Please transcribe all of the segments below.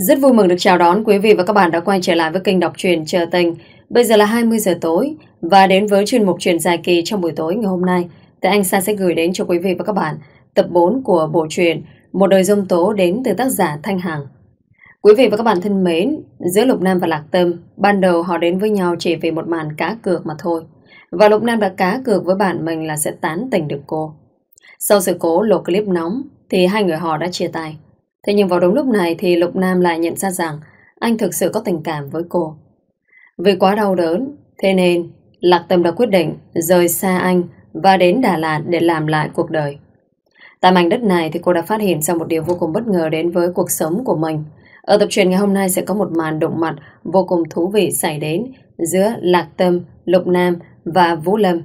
Rất vui mừng được chào đón quý vị và các bạn đã quay trở lại với kênh đọc truyện Chờ Tình. Bây giờ là 20 giờ tối và đến với chuyên mục truyện dài kỳ trong buổi tối ngày hôm nay. Thì anh Sa sẽ gửi đến cho quý vị và các bạn tập 4 của bộ truyện Một đời dông tố đến từ tác giả Thanh Hằng. Quý vị và các bạn thân mến, giữa Lục Nam và Lạc Tâm, ban đầu họ đến với nhau chỉ vì một màn cá cược mà thôi. Và Lục Nam đã cá cược với bạn mình là sẽ tán tỉnh được cô. Sau sự cố lộ clip nóng thì hai người họ đã chia tay. Thế nhưng vào đúng lúc này thì Lục Nam lại nhận ra rằng anh thực sự có tình cảm với cô. Vì quá đau đớn, thế nên Lạc Tâm đã quyết định rời xa anh và đến Đà Lạt để làm lại cuộc đời. Tại mảnh đất này thì cô đã phát hiện ra một điều vô cùng bất ngờ đến với cuộc sống của mình. Ở tập truyền ngày hôm nay sẽ có một màn động mặt vô cùng thú vị xảy đến giữa Lạc Tâm, Lục Nam và Vũ Lâm.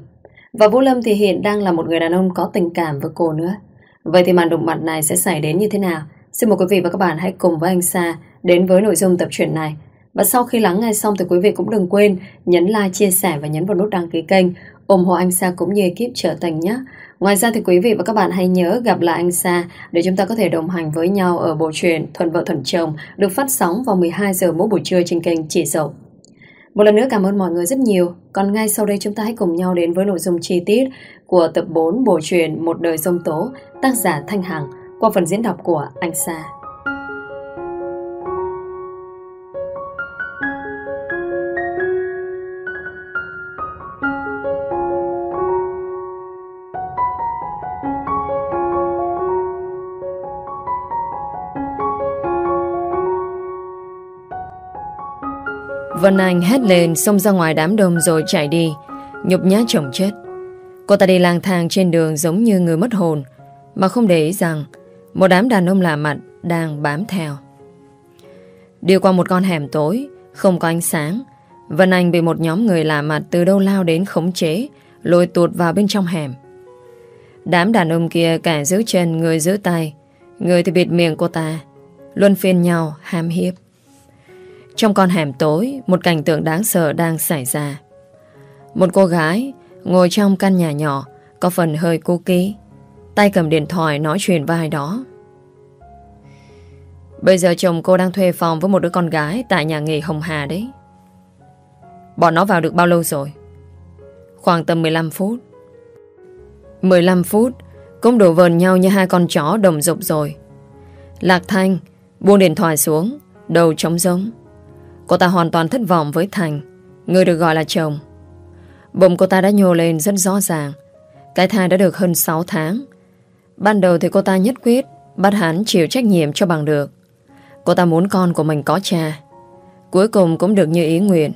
Và Vũ Lâm thì hiện đang là một người đàn ông có tình cảm với cô nữa. Vậy thì màn động mặt này sẽ xảy đến như thế nào? Xin mời quý vị và các bạn hãy cùng với anh Sa đến với nội dung tập truyện này. Và sau khi lắng nghe xong thì quý vị cũng đừng quên nhấn like, chia sẻ và nhấn vào nút đăng ký kênh ủng hộ anh Sa cũng như ekip trở thành nhé. Ngoài ra thì quý vị và các bạn hãy nhớ gặp lại anh Sa để chúng ta có thể đồng hành với nhau ở bộ truyện Thuận Vợ Thuận Chồng được phát sóng vào 12 giờ mỗi buổi trưa trên kênh Chỉ Dậu. Một lần nữa cảm ơn mọi người rất nhiều. Còn ngay sau đây chúng ta hãy cùng nhau đến với nội dung chi tiết của tập 4 bộ truyện Một đời sông tố tác giả Thanh Hằng qua phần diễn đọc của anh Sa. Vân Anh hét lên, xông ra ngoài đám đông rồi chạy đi Nhục nhã chồng chết Cô ta đi lang thang trên đường giống như người mất hồn, Mà không để ý rằng một đám đàn ông lạ mặt Đang bám theo. Đi qua một con hẻm tối, Không có ánh sáng. Vân Anh bị một nhóm người lạ mặt từ đâu lao đến khống chế, Lôi tuột vào bên trong hẻm. Đám đàn ông kia cả giữ chân Người giữ tay. Người thì bịt miệng cô ta, Luân phiên nhau ham hiếp. Trong con hẻm tối, Một cảnh tượng đáng sợ đang xảy ra. Một cô gái Ngồi trong căn nhà nhỏ, Có phần hơi cô ký Tay cầm điện thoại nói chuyện với ai đó. Bây giờ chồng cô đang thuê phòng với một đứa con gái Tại nhà nghỉ Hồng Hà đấy. Bọn nó vào được bao lâu rồi? Khoảng tầm 15 phút. 15 phút, Cũng đổ vờn nhau như hai con chó đồng dục rồi. Lạc Thanh Buông điện thoại xuống, Đầu trống giống Cô ta hoàn toàn thất vọng với Thành, Người được gọi là chồng. Bụng cô ta đã nhô lên rất rõ ràng. Cái thai đã được hơn 6 tháng Ban đầu thì cô ta nhất quyết, Bắt hắn chịu trách nhiệm cho bằng được. Cô ta muốn con của mình có cha. Cuối cùng cũng được như ý nguyện.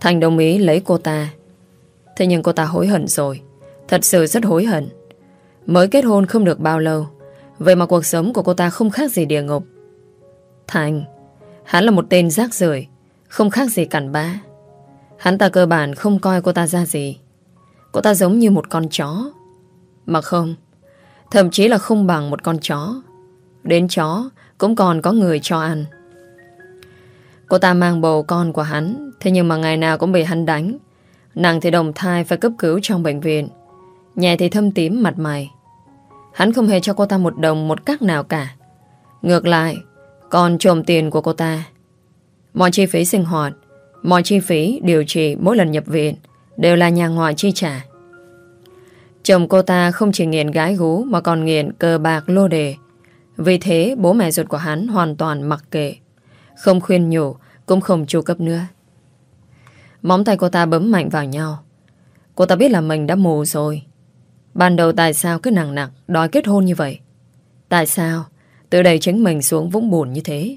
Thành đồng ý lấy cô ta. Thế nhưng cô ta hối hận rồi. Thật sự rất hối hận. Mới kết hôn không được bao lâu. Vậy mà cuộc sống của cô ta không khác gì địa ngục. Thành, Hắn là một tên rác rưởi, không khác gì cản bá Hắn ta cơ bản không coi cô ta ra gì. Cô ta giống như một con chó. Mà không Thậm chí là không bằng một con chó. Đến chó, cũng còn có người cho ăn. Cô ta mang bầu con của hắn, Thế nhưng mà ngày nào cũng bị hắn đánh. Nặng thì đồng thai phải cấp cứu trong bệnh viện. Nhẹ thì thâm tím mặt mày. Hắn không hề cho cô ta một đồng một cách nào cả. Ngược lại, Còn trộm tiền của cô ta. Mọi chi phí sinh hoạt, Mọi chi phí điều trị mỗi lần nhập viện Đều là nhà ngoại chi trả. Chồng cô ta không chỉ nghiện gái gú Mà còn nghiện cờ bạc lô đề. Vì thế, bố mẹ ruột của hắn Hoàn toàn mặc kệ. Không khuyên nhủ, Cũng không chu cấp nữa. Móng tay cô ta bấm mạnh vào nhau. Cô ta biết là mình đã mù rồi. Ban đầu tại sao cứ nặng nặng Đòi kết hôn như vậy? Tại sao Tự đẩy chính mình xuống vũng bùn như thế?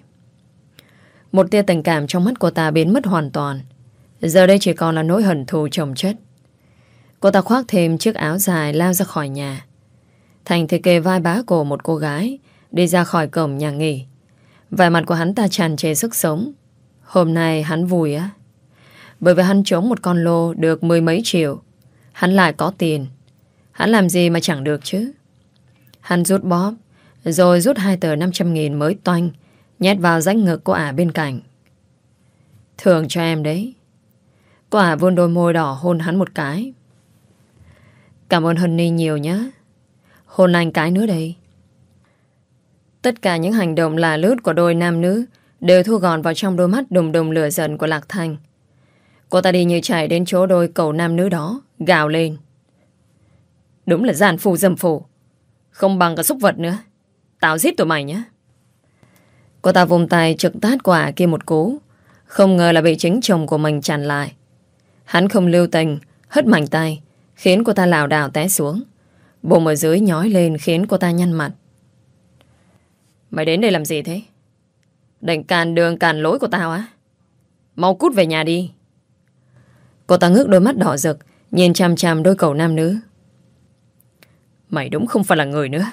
Một tia tình cảm trong mắt cô ta biến mất hoàn toàn. Giờ đây chỉ còn là nỗi hận thù chồng chất. Cô ta khoác thêm chiếc áo dài lao ra khỏi nhà. Thành thì kề vai bá cổ một cô gái đi ra khỏi cổng nhà nghỉ. Vài mặt của hắn ta tràn trề sức sống. Hôm nay hắn vui á. Bởi vì hắn trống một con lô được mười mấy triệu. Hắn lại có tiền. Hắn làm gì mà chẳng được chứ. Hắn rút bóp, rồi rút hai tờ 500 nghìn mới toanh Nhét vào rãnh ngực của ả bên cạnh Thường cho em đấy Cô ả vươn đôi môi đỏ hôn hắn một cái Cảm ơn Honey nhiều nhé. Hôn anh cái nữa đây. Tất cả những hành động là lướt của đôi nam nữ Đều thu gọn vào trong đôi mắt đùng đùng lửa giận của Lạc thành Cô ta đi như chạy đến chỗ đôi cầu nam nữ đó, Gào lên. Đúng là giàn phù dâm phù. Không bằng cả súc vật nữa. Tao giết tụi mày nhé. Cô ta vùng tay trực tát quả kia một cú. Không ngờ là bị chính chồng của mình chặn lại. Hắn không lưu tình, Hất mạnh tay Khiến cô ta lảo đảo té xuống. Bụng ở dưới nhói lên khiến cô ta nhăn mặt. Mày đến đây làm gì thế? Định càn đường càn lối của tao á. Mau cút về nhà đi. Cô ta ngước đôi mắt đỏ rực, Nhìn chằm chằm đôi cầu nam nữ. Mày đúng không phải là người nữa.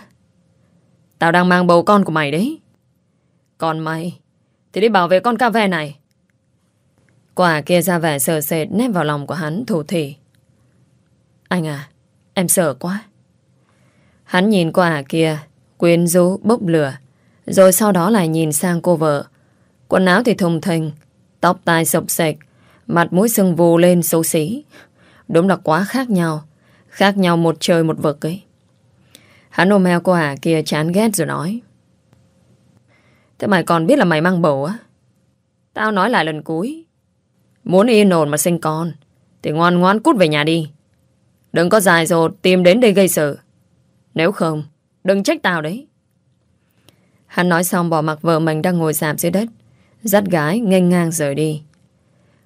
Tao đang mang bầu con của mày đấy. Còn mày, Thì đi bảo vệ con ca ve này. Quả kia ra vẻ sờ sệt Nép vào lòng của hắn thủ thỉ. Anh à Em sợ quá. Hắn nhìn quả kia, Quyến rũ bốc lửa, Rồi sau đó lại nhìn sang cô vợ. Quần áo thì thùng thình, Tóc tai sộc sạch Mặt mũi sưng vù lên xấu xí. Đúng là quá khác nhau Khác nhau một trời một vực ấy. Hắn ôm eo cô à kia chán ghét rồi nói. Thế mày còn biết là mày mang bầu á? Tao nói lại lần cuối. Muốn yên ổn mà sinh con, Thì ngoan ngoan cút về nhà đi. Đừng có dài dột, tìm đến đây gây sự Nếu không, Đừng trách tao đấy Hắn nói xong bỏ mặc vợ mình đang ngồi sạp dưới đất Dắt gái, nghênh ngang rời đi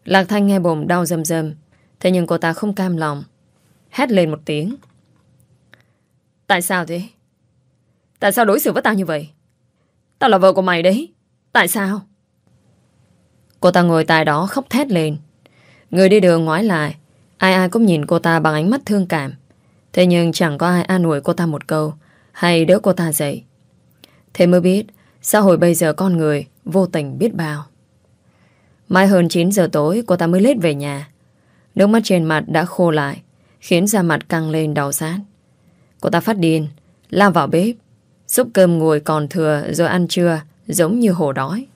Lạc Thanh nghe bồm đau dâm dâm Thế nhưng cô ta không cam lòng Hét lên một tiếng Tại sao thế? Tại sao đối xử với tao như vậy? Tao là vợ của mày đấy. Tại sao? Cô ta ngồi tại đó khóc thét lên. Người đi đường ngoái lại. Ai ai cũng nhìn cô ta bằng ánh mắt thương cảm. Thế nhưng chẳng có ai an ủi cô ta một câu, hay đỡ cô ta dậy. Thế mới biết, xã hội bây giờ con người vô tình biết bao. Mai hơn 9 giờ tối, cô ta mới lết về nhà. Nước mắt trên mặt đã khô lại, khiến da mặt căng lên đau sát. Cô ta phát điên, Lao vào bếp, Xúc cơm ngồi còn thừa rồi ăn trưa, Giống như hổ đói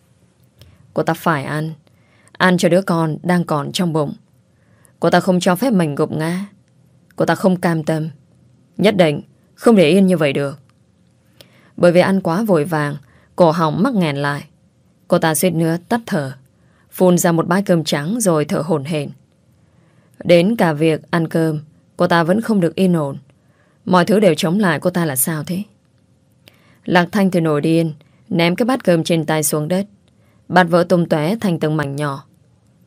Cô ta phải ăn Ăn cho đứa con đang còn trong bụng Cô ta không cho phép mình gục ngã. Cô ta không cam tâm. Nhất định không để yên như vậy được. Bởi vì ăn quá vội vàng, Cổ họng mắc nghẹn lại. Cô ta suýt nữa tắt thở, Phun ra một bát cơm trắng rồi thở hổn hển. Đến cả việc ăn cơm, Cô ta vẫn không được yên ổn. Mọi thứ đều chống lại cô ta là sao thế? Lạc Thanh thì nổi điên, Ném cái bát cơm trên tay xuống đất. Bát vỡ tung tóe thành từng mảnh nhỏ.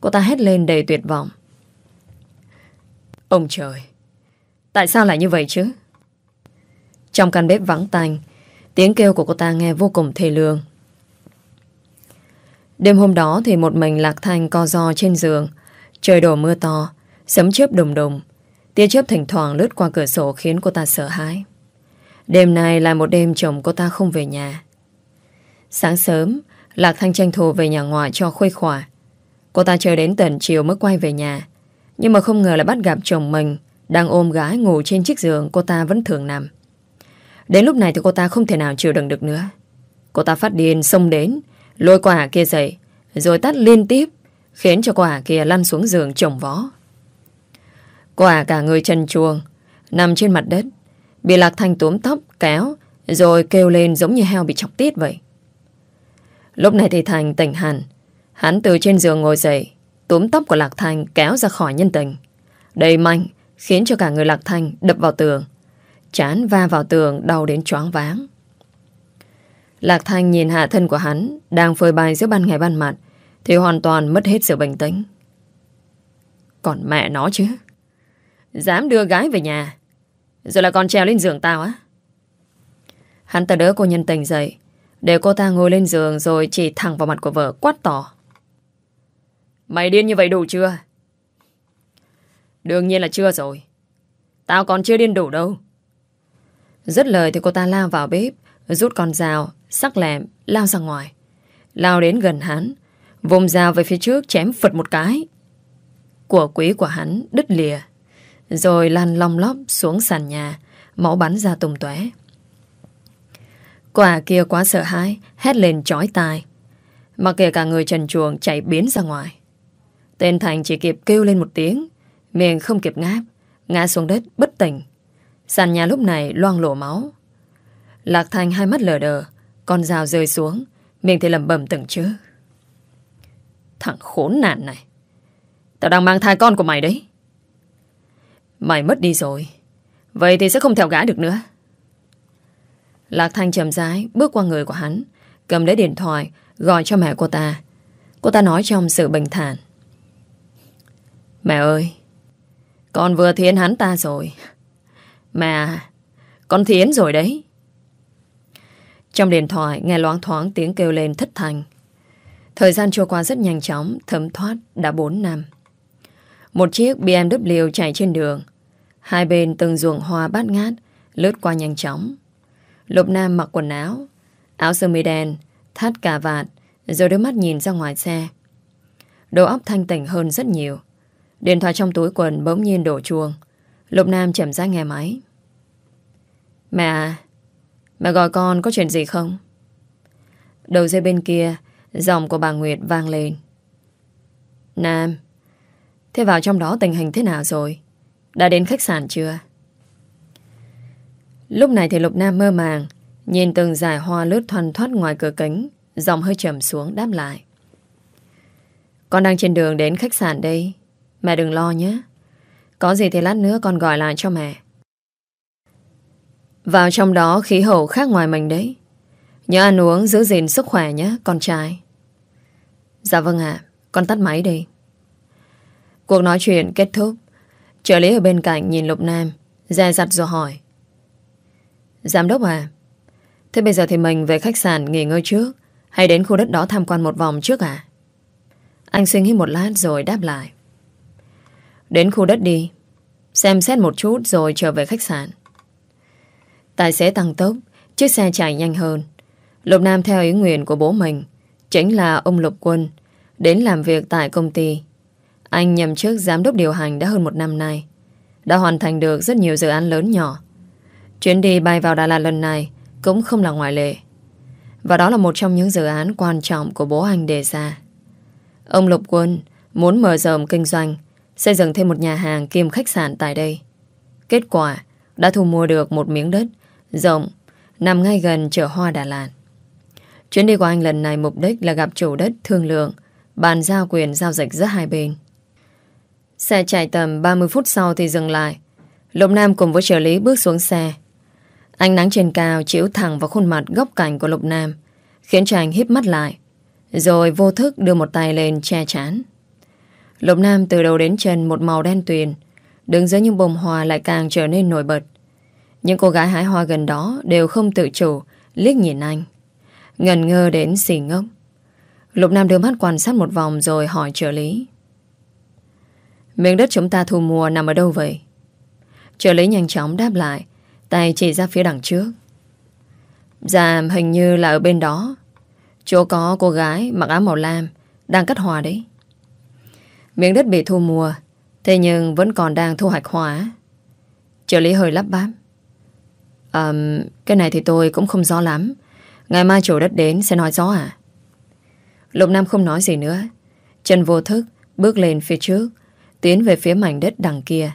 Cô ta hét lên đầy tuyệt vọng. Ông trời Tại sao lại như vậy chứ Trong căn bếp vắng tanh Tiếng kêu của cô ta nghe vô cùng thê lương Đêm hôm đó thì một mình Lạc Thanh co do trên giường Trời đổ mưa to Sấm chớp đùng đùng Tia chớp thỉnh thoảng lướt qua cửa sổ khiến cô ta sợ hãi. Đêm này là một đêm chồng cô ta không về nhà. Sáng sớm, Lạc Thanh tranh thủ về nhà ngoại cho khuây khỏa. Cô ta chờ đến tận chiều mới quay về nhà. Nhưng mà không ngờ lại bắt gặp chồng mình đang ôm gái ngủ trên chiếc giường cô ta vẫn thường nằm. Đến lúc này thì cô ta không thể nào chịu đựng được nữa. Cô ta phát điên xông đến, lôi quả kia dậy, rồi tắt liên tiếp, khiến cho quả kia lăn xuống giường chồng vó. Quả cả người chân chuồng Nằm trên mặt đất Bị Lạc Thanh túm tóc kéo Rồi kêu lên giống như heo bị chọc tiết vậy Lúc này thì Thành tỉnh hẳn Hắn từ trên giường ngồi dậy Túm tóc của Lạc thành kéo ra khỏi nhân tình. Đầy mạnh Khiến cho cả người Lạc thành đập vào tường. Chán va vào tường, đau đến choáng váng. Lạc thành nhìn hạ thân của hắn, Đang phơi bài giữa ban ngày ban mặt, Thì hoàn toàn mất hết sự bình tĩnh. Còn mẹ nó chứ? Dám đưa gái về nhà, Rồi là còn trèo lên giường tao á? Hắn ta đỡ cô nhân tình dậy, Để cô ta ngồi lên giường Rồi chỉ thẳng vào mặt của vợ quát tỏ. Mày điên như vậy đủ chưa? Đương nhiên là chưa rồi. Tao còn chưa điên đủ đâu. Rất lời thì cô ta lao vào bếp, Rút con dao, Sắc lẹm, lao ra ngoài. Lao đến gần hắn, Vùng dao về phía trước chém phật một cái. Của quý của hắn đứt lìa, rồi lăn long lóp xuống sàn nhà, Máu bắn ra tùng tóe. Quả kia quá sợ hãi, Hét lên chói tai. Mà kể cả người trần chuồng chạy biến ra ngoài. Tên Thành chỉ kịp kêu lên một tiếng Miệng không kịp ngáp Ngã xuống đất bất tỉnh Sàn nhà lúc này loang lổ máu Lạc Thành hai mắt lờ đờ Con dao rơi xuống Miệng thì lầm bầm từng chữ Thằng khốn nạn này. Tao đang mang thai con của mày đấy. Mày mất đi rồi. Vậy thì sẽ không theo gã được nữa. Lạc Thanh chậm rãi bước qua người của hắn, cầm lấy điện thoại, gọi cho mẹ cô ta. Cô ta nói trong sự bình thản. Mẹ ơi, con vừa thiến hắn ta rồi. Mẹ, con thiến rồi đấy. Trong điện thoại nghe loáng thoáng tiếng kêu lên thất thành. Thời gian trôi qua rất nhanh chóng, thấm thoát đã 4 năm. Một chiếc BMW chạy trên đường. Hai bên từng ruộng hoa bát ngát, lướt qua nhanh chóng. Lục Nam mặc quần áo, áo sơ mi đen, thắt cà vạt, rồi đôi mắt nhìn ra ngoài xe. Đầu óc thanh tỉnh hơn rất nhiều. Điện thoại trong túi quần bỗng nhiên đổ chuông. Lục Nam chậm rãi nghe máy. Mẹ à, mẹ gọi con có chuyện gì không? Đầu dây bên kia, giọng của bà Nguyệt vang lên. Nam, thế vào trong đó tình hình thế nào rồi? Đã đến khách sạn chưa? Lúc này thì Lục Nam mơ màng, nhìn từng dải hoa lướt thoăn thoát ngoài cửa kính, giọng hơi trầm xuống đáp lại. Con đang trên đường đến khách sạn đây. Mẹ đừng lo nhé. Có gì thì lát nữa con gọi lại cho mẹ. Vào trong đó khí hậu khác ngoài mình đấy. Nhớ ăn uống giữ gìn sức khỏe nhé, con trai. Dạ vâng ạ, con tắt máy đi. Cuộc nói chuyện kết thúc. Trợ lý ở bên cạnh nhìn Lục Nam, dè dặt rồi hỏi. Giám đốc à, thế bây giờ thì mình về khách sạn nghỉ ngơi trước, hay đến khu đất đó tham quan một vòng trước à? Anh suy nghĩ một lát rồi đáp lại. Đến khu đất đi, xem xét một chút rồi trở về khách sạn. Tài xế tăng tốc, chiếc xe chạy nhanh hơn. Lục Nam theo ý nguyện của bố mình, chính là ông Lục Quân, đến làm việc tại công ty. Anh nhậm chức giám đốc điều hành đã hơn một năm nay, đã hoàn thành được rất nhiều dự án lớn nhỏ. Chuyến đi bay vào Đà Lạt lần này cũng không là ngoại lệ. Và đó là một trong những dự án quan trọng của bố anh đề ra. Ông Lục Quân muốn mở rộng kinh doanh, xây dựng thêm một nhà hàng kiêm khách sạn tại đây. Kết quả đã thu mua được một miếng đất rộng nằm ngay gần chợ hoa Đà Lạt. Chuyến đi của anh lần này mục đích là gặp chủ đất thương lượng, bàn giao quyền giao dịch giữa hai bên. Xe chạy tầm 30 phút sau thì dừng lại. Lục Nam cùng với trợ lý bước xuống xe. Ánh nắng trên cao chiếu thẳng vào khuôn mặt góc cạnh của Lục Nam, khiến cho anh híp mắt lại, rồi vô thức đưa một tay lên che chán. Lục Nam từ đầu đến chân một màu đen tuyền, đứng giữa những bông hoa lại càng trở nên nổi bật. Những cô gái hái hoa gần đó đều không tự chủ, liếc nhìn anh. Ngần ngơ đến xì ngốc. Lục Nam đưa mắt quan sát một vòng rồi hỏi trợ lý. Miếng đất chúng ta thu mua nằm ở đâu vậy? Trợ lý nhanh chóng đáp lại, tay chỉ ra phía đằng trước. Dạ, hình như là ở bên đó. Chỗ có cô gái mặc áo màu lam, đang cắt hoa đấy. Miếng đất bị thu mua, thế nhưng vẫn còn đang thu hoạch hoa. Trợ lý hơi lắp bám. Um, cái này thì tôi cũng không rõ lắm. Ngày mai chủ đất đến sẽ nói rõ à? Lục Nam không nói gì nữa. Chân vô thức bước lên phía trước, tiến về phía mảnh đất đằng kia.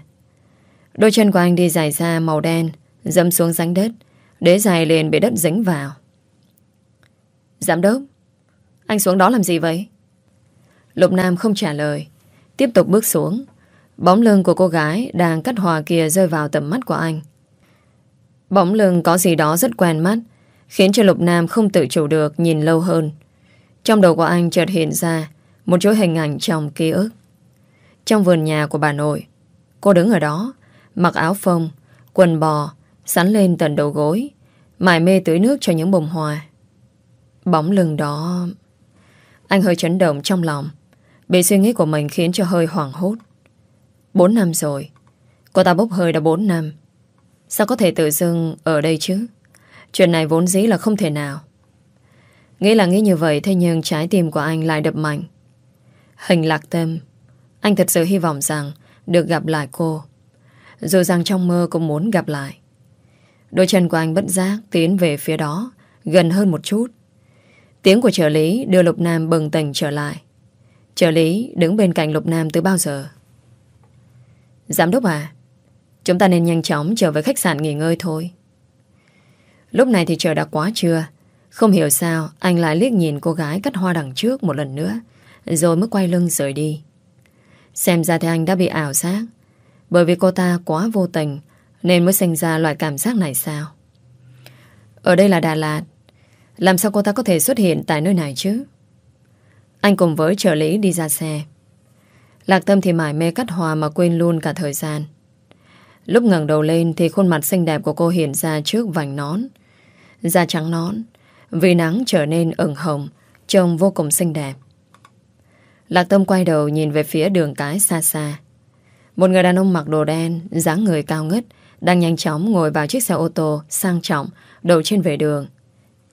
Đôi chân của anh đi dài ra màu đen, dâm xuống ránh đất, đế dài liền bị đất dính vào. Giám đốc, anh xuống đó làm gì vậy? Lục Nam không trả lời, tiếp tục bước xuống. Bóng lưng của cô gái đang cắt hòa kia rơi vào tầm mắt của anh. Bóng lưng có gì đó rất quen mắt, khiến cho Lục Nam không tự chủ được nhìn lâu hơn. Trong đầu của anh chợt hiện ra một chuỗi hình ảnh trong ký ức. Trong vườn nhà của bà nội, cô đứng ở đó, mặc áo phông, quần bò, sắn lên tận đầu gối, mải mê tưới nước cho những bông hoa. Bóng lưng đó... Anh hơi chấn động trong lòng, bị suy nghĩ của mình khiến cho hơi hoảng hốt. Bốn năm rồi, cô ta bốc hơi đã bốn năm. Sao có thể tự dưng ở đây chứ? Chuyện này vốn dĩ là không thể nào. Nghĩ là nghĩ như vậy thế nhưng trái tim của anh lại đập mạnh. Hình lạc tâm. Anh thật sự hy vọng rằng được gặp lại cô. Dù rằng trong mơ cũng muốn gặp lại. Đôi chân của anh bất giác tiến về phía đó, gần hơn một chút. Tiếng của trợ lý đưa Lục Nam bừng tỉnh trở lại. Trợ lý đứng bên cạnh Lục Nam từ bao giờ? Giám đốc à, chúng ta nên nhanh chóng trở về khách sạn nghỉ ngơi thôi. Lúc này thì trời đã quá trưa. Không hiểu sao anh lại liếc nhìn cô gái cắt hoa đằng trước một lần nữa. Rồi mới quay lưng rời đi Xem ra thì anh đã bị ảo giác Bởi vì cô ta quá vô tình Nên mới sinh ra loại cảm giác này sao Ở đây là Đà Lạt Làm sao cô ta có thể xuất hiện tại nơi này chứ anh cùng với trợ lý đi ra xe Lạc Tâm thì mải mê cắt hòa Mà quên luôn cả thời gian Lúc ngẩng đầu lên Thì khuôn mặt xinh đẹp của cô hiện ra trước vành nón Da trắng nón Vì nắng trở nên ửng hồng Trông vô cùng xinh đẹp Lạc Tâm quay đầu nhìn về phía đường cái xa xa. Một người đàn ông mặc đồ đen, dáng người cao ngất, đang nhanh chóng ngồi vào chiếc xe ô tô sang trọng, đậu trên vệ đường.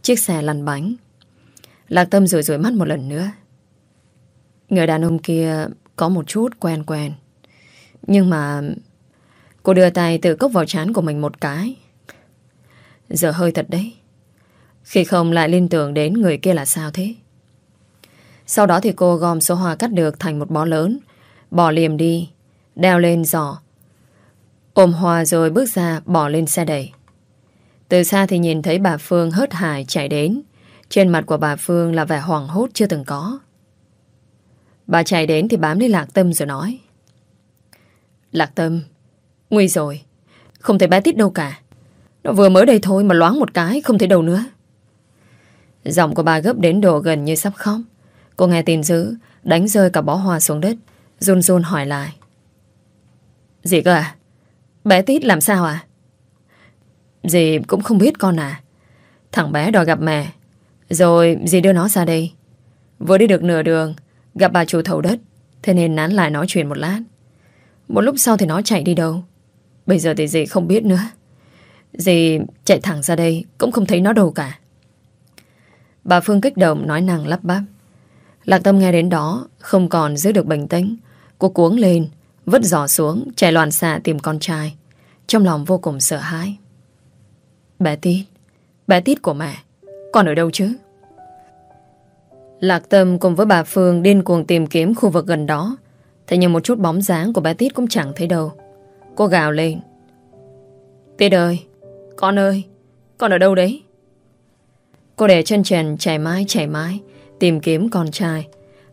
Chiếc xe lăn bánh. Lạc Tâm rủi rủi mắt một lần nữa. Người đàn ông kia có một chút quen quen. Nhưng mà... Cô đưa tay tự cốc vào chán của mình một cái. Giờ hơi thật đấy. Khi không lại liên tưởng đến người kia là sao thế? Sau đó thì cô gom số hoa cắt được thành một bó lớn, bỏ liềm đi, đeo lên giỏ. Ôm hoa rồi bước ra bỏ lên xe đẩy. Từ xa thì nhìn thấy bà Phương hớt hải chạy đến. Trên mặt của bà Phương là vẻ hoảng hốt chưa từng có. Bà chạy đến thì bám lấy Lạc Tâm rồi nói. Lạc Tâm, nguy rồi. Không thấy bé Tít đâu cả. Nó vừa mới đây thôi mà loáng một cái, không thấy đâu nữa. Giọng của bà gấp đến độ gần như sắp khóc. Cô nghe tin dữ Đánh rơi cả bó hoa xuống đất Run run hỏi lại Gì cơ à Bé Tít làm sao à Dì cũng không biết con à Thằng bé đòi gặp mẹ Rồi dì đưa nó ra đây Vừa đi được nửa đường Gặp bà chủ thầu đất, Thế nên nán lại nói chuyện một lát. Một lúc sau thì nó chạy đi đâu? Bây giờ thì dì không biết nữa. Dì chạy thẳng ra đây, Cũng không thấy nó đâu cả. Bà Phương kích động nói năng lắp bắp. Lạc Tâm nghe đến đó, Không còn giữ được bình tĩnh. Cô cuống lên, Vứt giỏ xuống, Chạy loạn xạ tìm con trai. Trong lòng vô cùng sợ hãi. Bé Tít Bé Tít của mẹ, Con ở đâu chứ? Lạc Tâm cùng với bà Phương điên cuồng tìm kiếm khu vực gần đó. Thế nhưng một chút bóng dáng của bé Tít cũng chẳng thấy đâu. Cô gào lên. Tít ơi, Con ơi, Con ở đâu đấy? Cô để chân trần chảy mãi chảy mãi, Tìm kiếm con trai.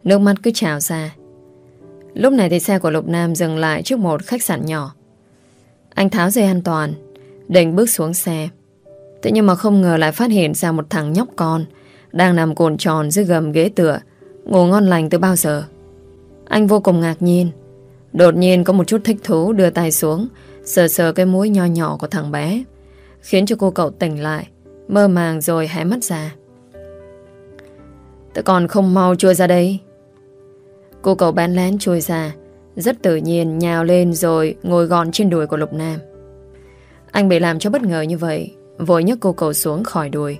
Nước mắt cứ trào ra. Lúc này thì xe của Lục Nam dừng lại trước một khách sạn nhỏ. Anh tháo dây an toàn, Định bước xuống xe. Thế nhưng mà không ngờ lại phát hiện ra một thằng nhóc con. Đang nằm cồn tròn dưới gầm ghế tựa, Ngủ ngon lành từ bao giờ. Anh vô cùng ngạc nhiên. Đột nhiên có một chút thích thú đưa tay xuống, Sờ sờ cái mũi nho nhỏ của thằng bé, Khiến cho cô cậu tỉnh lại, Mơ màng rồi hé mắt ra. Tớ còn không mau chui ra đây. Cô cậu bán lén chui ra, Rất tự nhiên nhào lên rồi Ngồi gọn trên đùi của Lục Nam. Anh bị làm cho bất ngờ như vậy, Vội nhấc cô cậu xuống khỏi đùi.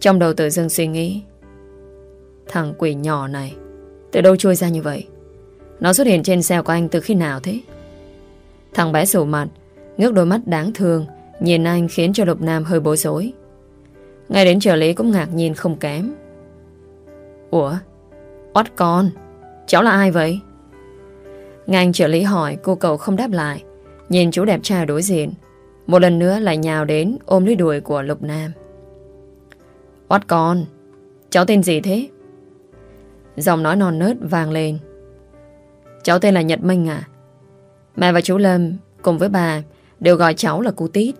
Trong đầu tự dưng suy nghĩ. Thằng quỷ nhỏ này, Từ đâu chui ra như vậy? Nó xuất hiện trên xe của anh từ khi nào thế? Thằng bé sủ mặt, Ngước đôi mắt đáng thương, Nhìn anh khiến cho Lục Nam hơi bối rối. Ngay đến trợ lý cũng ngạc nhiên không kém. Ủa? Oát con? Cháu là ai vậy? Ngành trợ lý hỏi, cô cậu không đáp lại. Nhìn chú đẹp trai đối diện, Một lần nữa lại nhào đến ôm lấy đuổi của Lục Nam. Oát con? Cháu tên gì thế? Giọng nói non nớt vang lên. Cháu tên là Nhật Minh à? Mẹ và chú Lâm Cùng với bà Đều gọi cháu là cô Tít.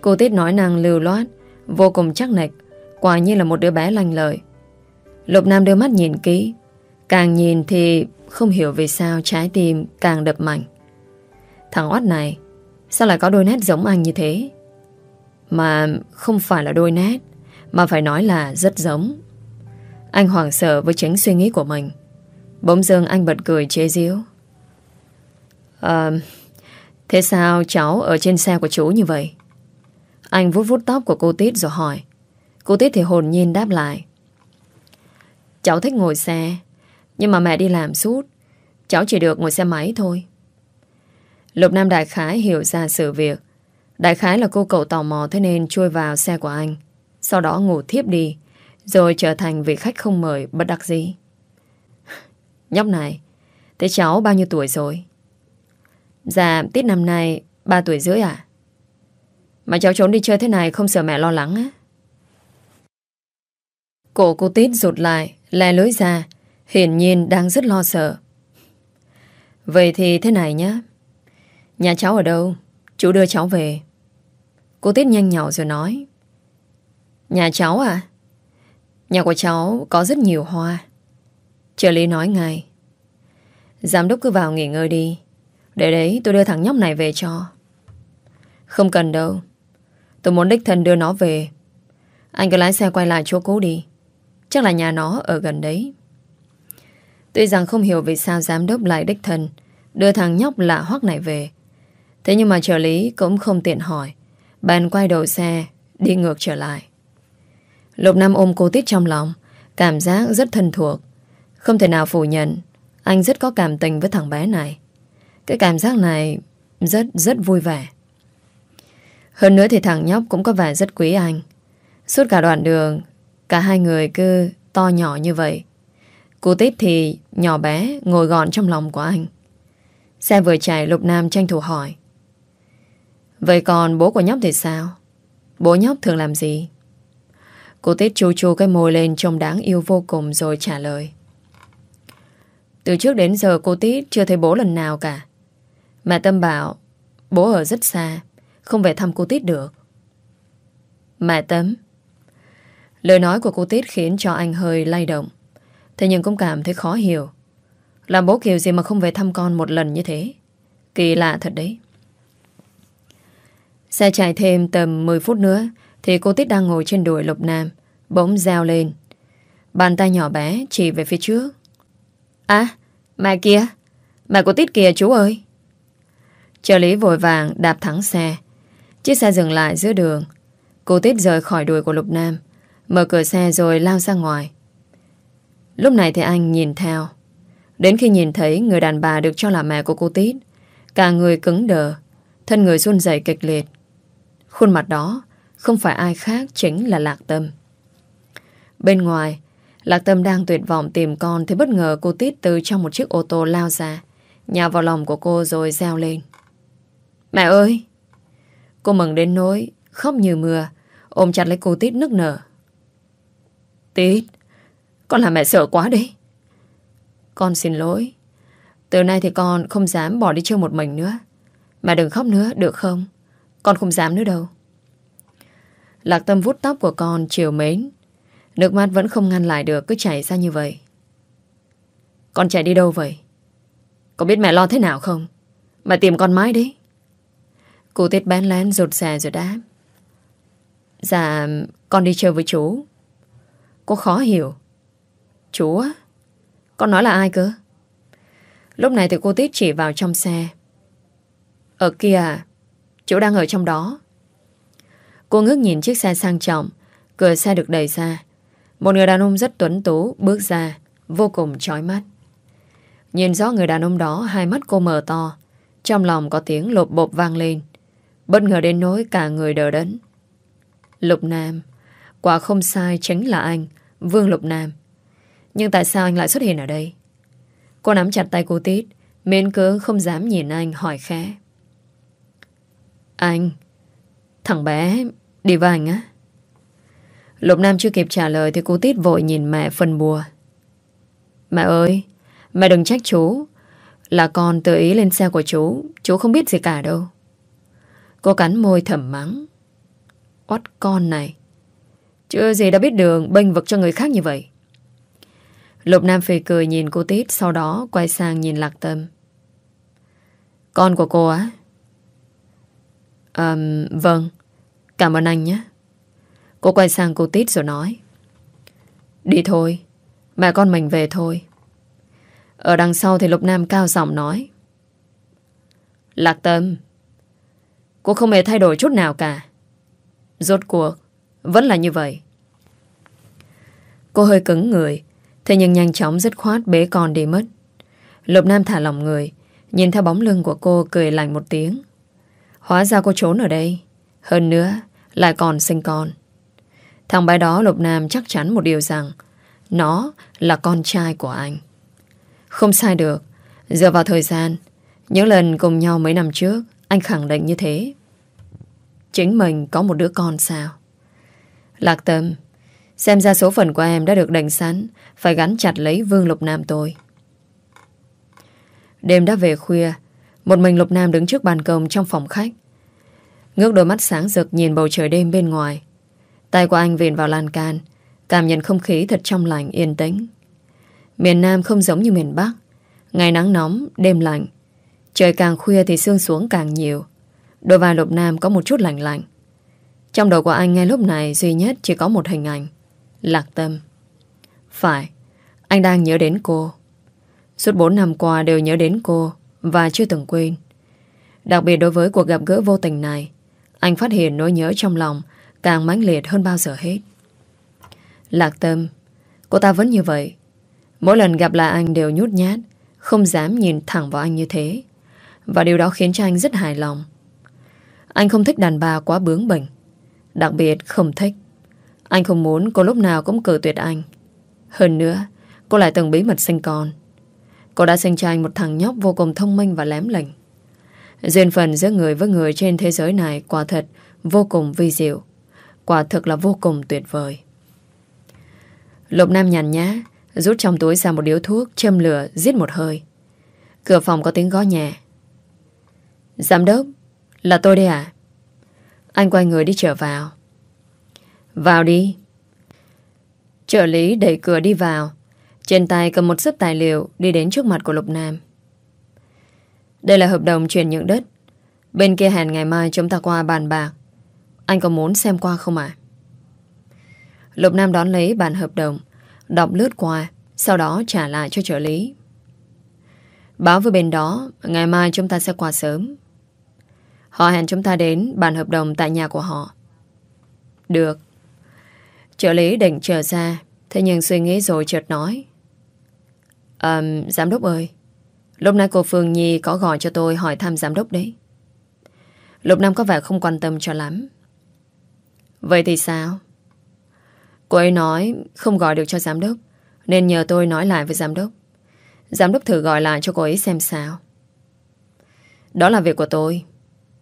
Cô Tít nói năng lưu loát, Vô cùng chắc nịch, Quả như là một đứa bé lành lợi. Lục Nam đưa mắt nhìn kỹ, Càng nhìn thì không hiểu vì sao trái tim càng đập mạnh. Thằng oát này, Sao lại có đôi nét giống anh như thế? Mà không phải là đôi nét Mà phải nói là rất giống. Anh hoảng sợ với chính suy nghĩ của mình. Bỗng dưng anh bật cười chế giễu À, ờ, thế sao cháu ở trên xe của chú như vậy? Anh vuốt vuốt tóc của cô Tít rồi hỏi. Cô Tít thì hồn nhiên đáp lại. Cháu thích ngồi xe Nhưng mà mẹ đi làm suốt. Cháu chỉ được ngồi xe máy thôi. Lục Nam Đại Khái hiểu ra sự việc. Đại Khái là cô cậu tò mò Thế nên chui vào xe của anh Sau đó ngủ thiếp đi Rồi trở thành vị khách không mời bất đắc gì Nhóc này Thế cháu bao nhiêu tuổi rồi Dạ Tít năm nay 3 tuổi rưỡi à Mà cháu trốn đi chơi thế này Không sợ mẹ lo lắng á Cổ cô Tít rụt lại, lè lưới ra, hiển nhiên đang rất lo sợ. Vậy thì thế này nhá, Nhà cháu ở đâu? Chú đưa cháu về. Cô tuyết nhanh nhỏ rồi nói. Nhà cháu à? Nhà của cháu có rất nhiều hoa. Trợ lý nói ngay. Giám đốc cứ vào nghỉ ngơi đi. Để đấy tôi đưa thằng nhóc này về cho. Không cần đâu. Tôi muốn đích thân đưa nó về. Anh cứ lái xe quay lại chỗ cũ đi. Chắc là nhà nó ở gần đấy. Tuy rằng không hiểu vì sao giám đốc lại đích thân đưa thằng nhóc lạ hoắc này về. Thế nhưng mà trợ lý cũng không tiện hỏi. Bạn quay đầu xe, đi ngược trở lại. Lục Nam ôm cô Tít trong lòng, cảm giác rất thân thuộc. Không thể nào phủ nhận, anh rất có cảm tình với thằng bé này. Cái cảm giác này rất rất vui vẻ. Hơn nữa thì thằng nhóc cũng có vẻ rất quý anh. Suốt cả đoạn đường, cả hai người cứ to nhỏ như vậy. Cô Tít thì nhỏ bé ngồi gọn trong lòng của anh. Xe vừa chạy Lục Nam tranh thủ hỏi. Vậy còn bố của nhóc thì sao? Bố nhóc thường làm gì? Cô tết chu chu cái môi lên trông đáng yêu vô cùng rồi trả lời. Từ trước đến giờ cô Tít chưa thấy bố lần nào cả. Mẹ Tâm bảo bố ở rất xa, không về thăm cô Tít được. Mẹ Tâm Lời nói của cô Tít khiến cho anh hơi lay động. Thế nhưng cũng cảm thấy khó hiểu. Làm bố kiểu gì mà không về thăm con một lần như thế? Kỳ lạ thật đấy. Xe chạy thêm tầm 10 phút nữa, thì cô Tích đang ngồi trên đùi Lục Nam, Bỗng reo lên. Bàn tay nhỏ bé chỉ về phía trước. À mẹ kia Mẹ của Tít kìa chú ơi. Trợ lý vội vàng đạp thẳng xe. Chiếc xe dừng lại giữa đường. Cô Tít rời khỏi đuôi của Lục Nam, Mở cửa xe rồi lao ra ngoài. Lúc này thì anh nhìn theo. Đến khi nhìn thấy người đàn bà được cho là mẹ của cô Tít, Cả người cứng đờ, Thân người run rẩy kịch liệt. Khuôn mặt đó, Không phải ai khác chính là Lạc Tâm. Bên ngoài, Lạc Tâm đang tuyệt vọng tìm con Thì bất ngờ cô Tít từ trong một chiếc ô tô lao ra, Nhào vào lòng của cô rồi reo lên. Mẹ ơi! Cô mừng đến nỗi, Khóc như mưa, Ôm chặt lấy cô Tít nức nở. Tít, Con làm mẹ sợ quá đấy. Con xin lỗi. Từ nay thì con không dám bỏ đi chơi một mình nữa. Mà đừng khóc nữa, được không? Con không dám nữa đâu. Lạc Tâm vút tóc của con chiều mến. Nước mắt vẫn không ngăn lại được, Cứ chảy ra như vậy. Con chạy đi đâu vậy? Có biết mẹ lo thế nào không? Mà tìm con mãi đấy. Cô Tết bán lén rụt rè rồi đáp. Dạ Con đi chơi với chú. Cô khó hiểu. Chú á? Con nói là ai cơ? Lúc này thì cô Tít chỉ vào trong xe. Ở kia à? Chỗ đang ở trong đó. Cô ngước nhìn chiếc xe sang trọng. Cửa xe được đẩy ra. Một người đàn ông rất tuấn tú bước ra, Vô cùng chói mắt. Nhìn rõ người đàn ông đó, Hai mắt cô mở to. Trong lòng có tiếng lột bột vang lên. Bất ngờ đến nỗi cả người đờ đẫn. Lục Nam, Quả không sai chính là anh, Vương Lục Nam. Nhưng tại sao anh lại xuất hiện ở đây? Cô nắm chặt tay cô Tít Mến cớ không dám nhìn anh, hỏi khẽ. Anh, Thằng bé Đi với anh á. Lục Nam chưa kịp trả lời Thì cô Tít vội nhìn mẹ phân bùa Mẹ ơi, Mẹ đừng trách chú. Là con tự ý lên xe của chú Chú không biết gì cả đâu. Cô cắn môi thầm mắng. Oát con này. Chưa gì đã biết đường bênh vực cho người khác như vậy. Lục Nam phì cười nhìn cô Tít, Sau đó quay sang nhìn Lạc Tâm. Con của cô á à, Vâng. Cảm ơn anh nhé. Cô quay sang cô Tít rồi nói. Đi thôi. Mẹ con mình về thôi. Ở đằng sau thì Lục Nam cao giọng nói. Lạc Tâm Cô không hề thay đổi chút nào cả. Rốt cuộc Vẫn là như vậy. Cô hơi cứng người Thế nhưng nhanh chóng dứt khoát bế con đi mất. Lục Nam thả lỏng người Nhìn theo bóng lưng của cô cười lạnh một tiếng. Hóa ra cô trốn ở đây. Hơn nữa, Lại còn sinh con. Thằng bé đó Lục Nam chắc chắn một điều rằng Nó là con trai của anh. Không sai được. Dựa vào thời gian, Những lần cùng nhau mấy năm trước, Anh khẳng định như thế. Chính mình có một đứa con sao? Lạc tâm, Xem ra số phận của em đã được đánh sẵn, Phải gắn chặt lấy Vương Lục Nam tôi. Đêm đã về khuya một mình Lục Nam đứng trước bàn công trong phòng khách. Ngước đôi mắt sáng rực Nhìn bầu trời đêm bên ngoài. Tay của anh viền vào lan can Cảm nhận không khí thật trong lành yên tĩnh. Miền Nam không giống như miền Bắc. Ngày nắng nóng, đêm lạnh. Trời càng khuya thì sương xuống càng nhiều. Đôi vai Lục Nam có một chút lạnh lạnh. Trong đầu của anh ngay lúc này Duy nhất chỉ có một hình ảnh Lạc tâm. Phải Anh đang nhớ đến cô. Suốt 4 năm qua đều nhớ đến cô. Và chưa từng quên. Đặc biệt đối với cuộc gặp gỡ vô tình này, Anh phát hiện nỗi nhớ trong lòng Càng mãnh liệt hơn bao giờ hết. Lạc tâm, Cô ta vẫn như vậy. Mỗi lần gặp lại anh đều nhút nhát, Không dám nhìn thẳng vào anh như thế. Và điều đó khiến cho anh rất hài lòng. Anh không thích đàn bà quá bướng bỉnh, Đặc biệt không thích. Anh không muốn cô lúc nào cũng cử tuyệt anh. Hơn nữa, Cô lại từng bí mật sinh con. Cô đã sinh cho anh một thằng nhóc vô cùng thông minh và lém lệnh Duyên phần giữa người với người trên thế giới này quả thật vô cùng vi diệu. Quả thực là vô cùng tuyệt vời. Lục Nam nhàn nhã, rút trong túi ra một điếu thuốc, châm lửa, giết một hơi. Cửa phòng có tiếng gõ nhẹ. Giám đốc, là tôi đây à? Anh quay người đi trở vào. Vào đi. Trợ lý đẩy cửa đi vào. Trên tay cầm một sấp tài liệu đi đến trước mặt của Lục Nam. Đây là hợp đồng chuyển nhượng đất. Bên kia hẹn ngày mai chúng ta qua bàn bạc. Anh có muốn xem qua không ạ? Lục Nam đón lấy bản hợp đồng, đọc lướt qua, sau đó trả lại cho trợ lý. Báo với bên đó, ngày mai chúng ta sẽ qua sớm. Họ hẹn chúng ta đến bàn hợp đồng tại nhà của họ. Được. Trợ lý định chờ ra, thế nhưng suy nghĩ rồi chợt nói à, giám đốc ơi, lúc nãy cô Phương Nhi có gọi cho tôi hỏi thăm giám đốc đấy. Lục Nam có vẻ không quan tâm cho lắm. Vậy thì sao? Cô ấy nói không gọi được cho giám đốc Nên nhờ tôi nói lại với giám đốc. Giám đốc thử gọi lại cho cô ấy xem sao. Đó là việc của tôi.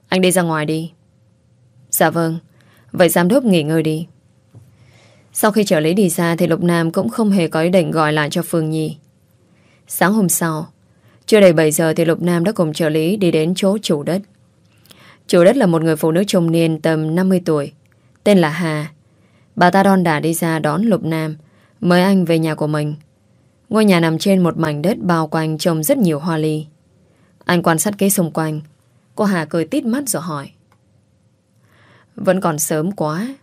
Anh đi ra ngoài đi. Dạ vâng. Vậy giám đốc nghỉ ngơi đi. Sau khi trở lý đi ra Thì Lục Nam cũng không hề có ý định gọi lại cho Phương Nhi. Sáng hôm sau, Chưa đầy 7 giờ thì Lục Nam đã cùng trợ lý đi đến chỗ chủ đất. Chủ đất là một người phụ nữ trung niên tầm 50 tuổi, Tên là Hà. Bà ta đon đả đi ra đón Lục Nam, Mời anh về nhà của mình. Ngôi nhà nằm trên một mảnh đất bao quanh trồng rất nhiều hoa ly. Anh quan sát kế xung quanh, Cô Hà cười tít mắt rồi hỏi. Vẫn còn sớm quá,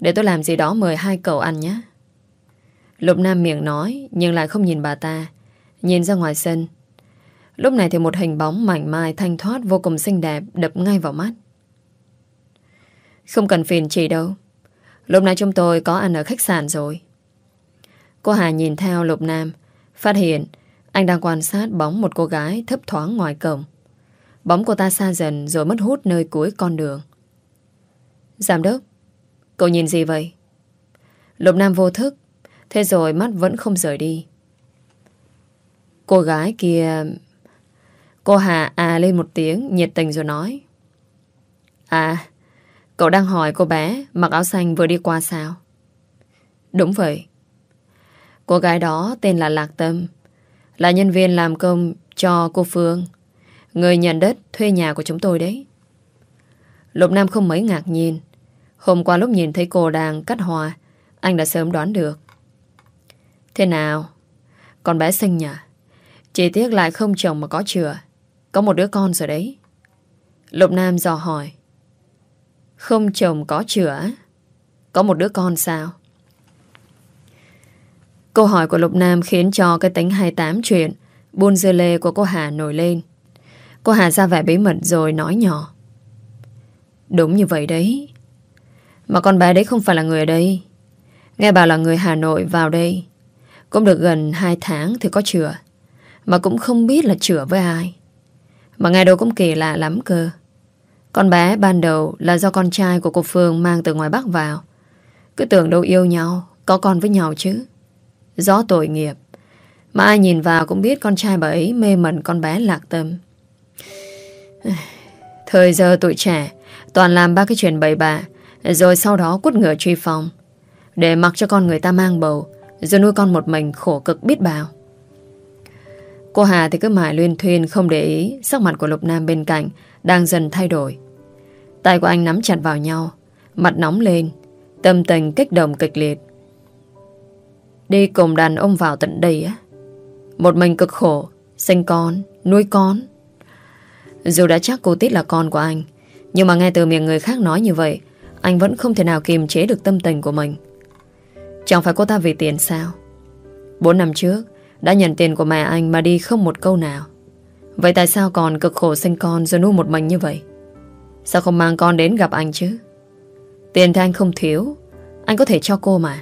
Để tôi làm gì đó mời hai cậu ăn nhé. Lục Nam miệng nói, Nhưng lại không nhìn bà ta. Nhìn ra ngoài sân Lúc này thì một hình bóng mảnh mai thanh thoát Vô cùng xinh đẹp đập ngay vào mắt Không cần phiền chị đâu Lúc nãy chúng tôi có ăn ở khách sạn rồi. Cô Hà nhìn theo Lục Nam, phát hiện anh đang quan sát bóng một cô gái thấp thoáng ngoài cổng. Bóng cô ta xa dần rồi mất hút nơi cuối con đường. Giám đốc, cậu nhìn gì vậy? Lục Nam vô thức, thế rồi mắt vẫn không rời đi. Cô gái kia... Cô Hà à lên một tiếng, nhiệt tình rồi nói. À, Cậu đang hỏi cô bé mặc áo xanh vừa đi qua sao? Đúng vậy. Cô gái đó tên là Lạc Tâm, là nhân viên làm công cho cô Phương, người nhận đất thuê nhà của chúng tôi đấy. Lục Nam không mấy ngạc nhiên. Hôm qua lúc nhìn thấy cô đang cắt hoa, anh đã sớm đoán được. Thế nào? Con bé xinh nhỉ? Chỉ tiếc lại không chồng mà có chừa. Có một đứa con rồi đấy. Lục Nam dò hỏi. Không chồng có chừa Có một đứa con sao Câu hỏi của Lục Nam khiến cho cái tính 28 chuyện buôn dưa lê của cô Hà nổi lên. Cô Hà ra vẻ bí mật rồi nói nhỏ. Đúng như vậy đấy. Mà con bé đấy không phải là người ở đây. Nghe bảo là người Hà Nội vào đây. Cũng được gần 2 tháng thì có chừa. Mà cũng không biết là chữa với ai. Mà ngày đầu cũng kỳ lạ lắm cơ. Con bé ban đầu là do con trai của cô Phương mang từ ngoài Bắc vào. Cứ tưởng đâu yêu nhau, có con với nhau chứ. Gió tội nghiệp. Mà ai nhìn vào cũng biết con trai bà ấy mê mẩn con bé lạc tâm. Thời giờ tuổi trẻ, toàn làm ba cái chuyện bậy bạ, rồi sau đó quất ngựa truy phòng, Để mặc cho con người ta mang bầu Rồi nuôi con một mình khổ cực biết bao Cô Hà thì cứ mãi luyên thuyên Không để ý Sắc mặt của Lục Nam bên cạnh Đang dần thay đổi. Tay của anh nắm chặt vào nhau Mặt nóng lên Tâm tình kích động kịch liệt. Đi cùng đàn ông vào tận đây á. Một mình cực khổ Sinh con, nuôi con. Dù đã chắc cô Tít là con của anh Nhưng mà nghe từ miệng người khác nói như vậy Anh vẫn không thể nào kiềm chế được tâm tình của mình. Chẳng phải cô ta vì tiền sao? Bốn năm trước đã nhận tiền của mẹ anh mà đi không một câu nào. Vậy tại sao còn cực khổ sinh con Rồi nuôi một mình như vậy? Sao không mang con đến gặp anh chứ? Tiền thì anh không thiếu Anh có thể cho cô mà.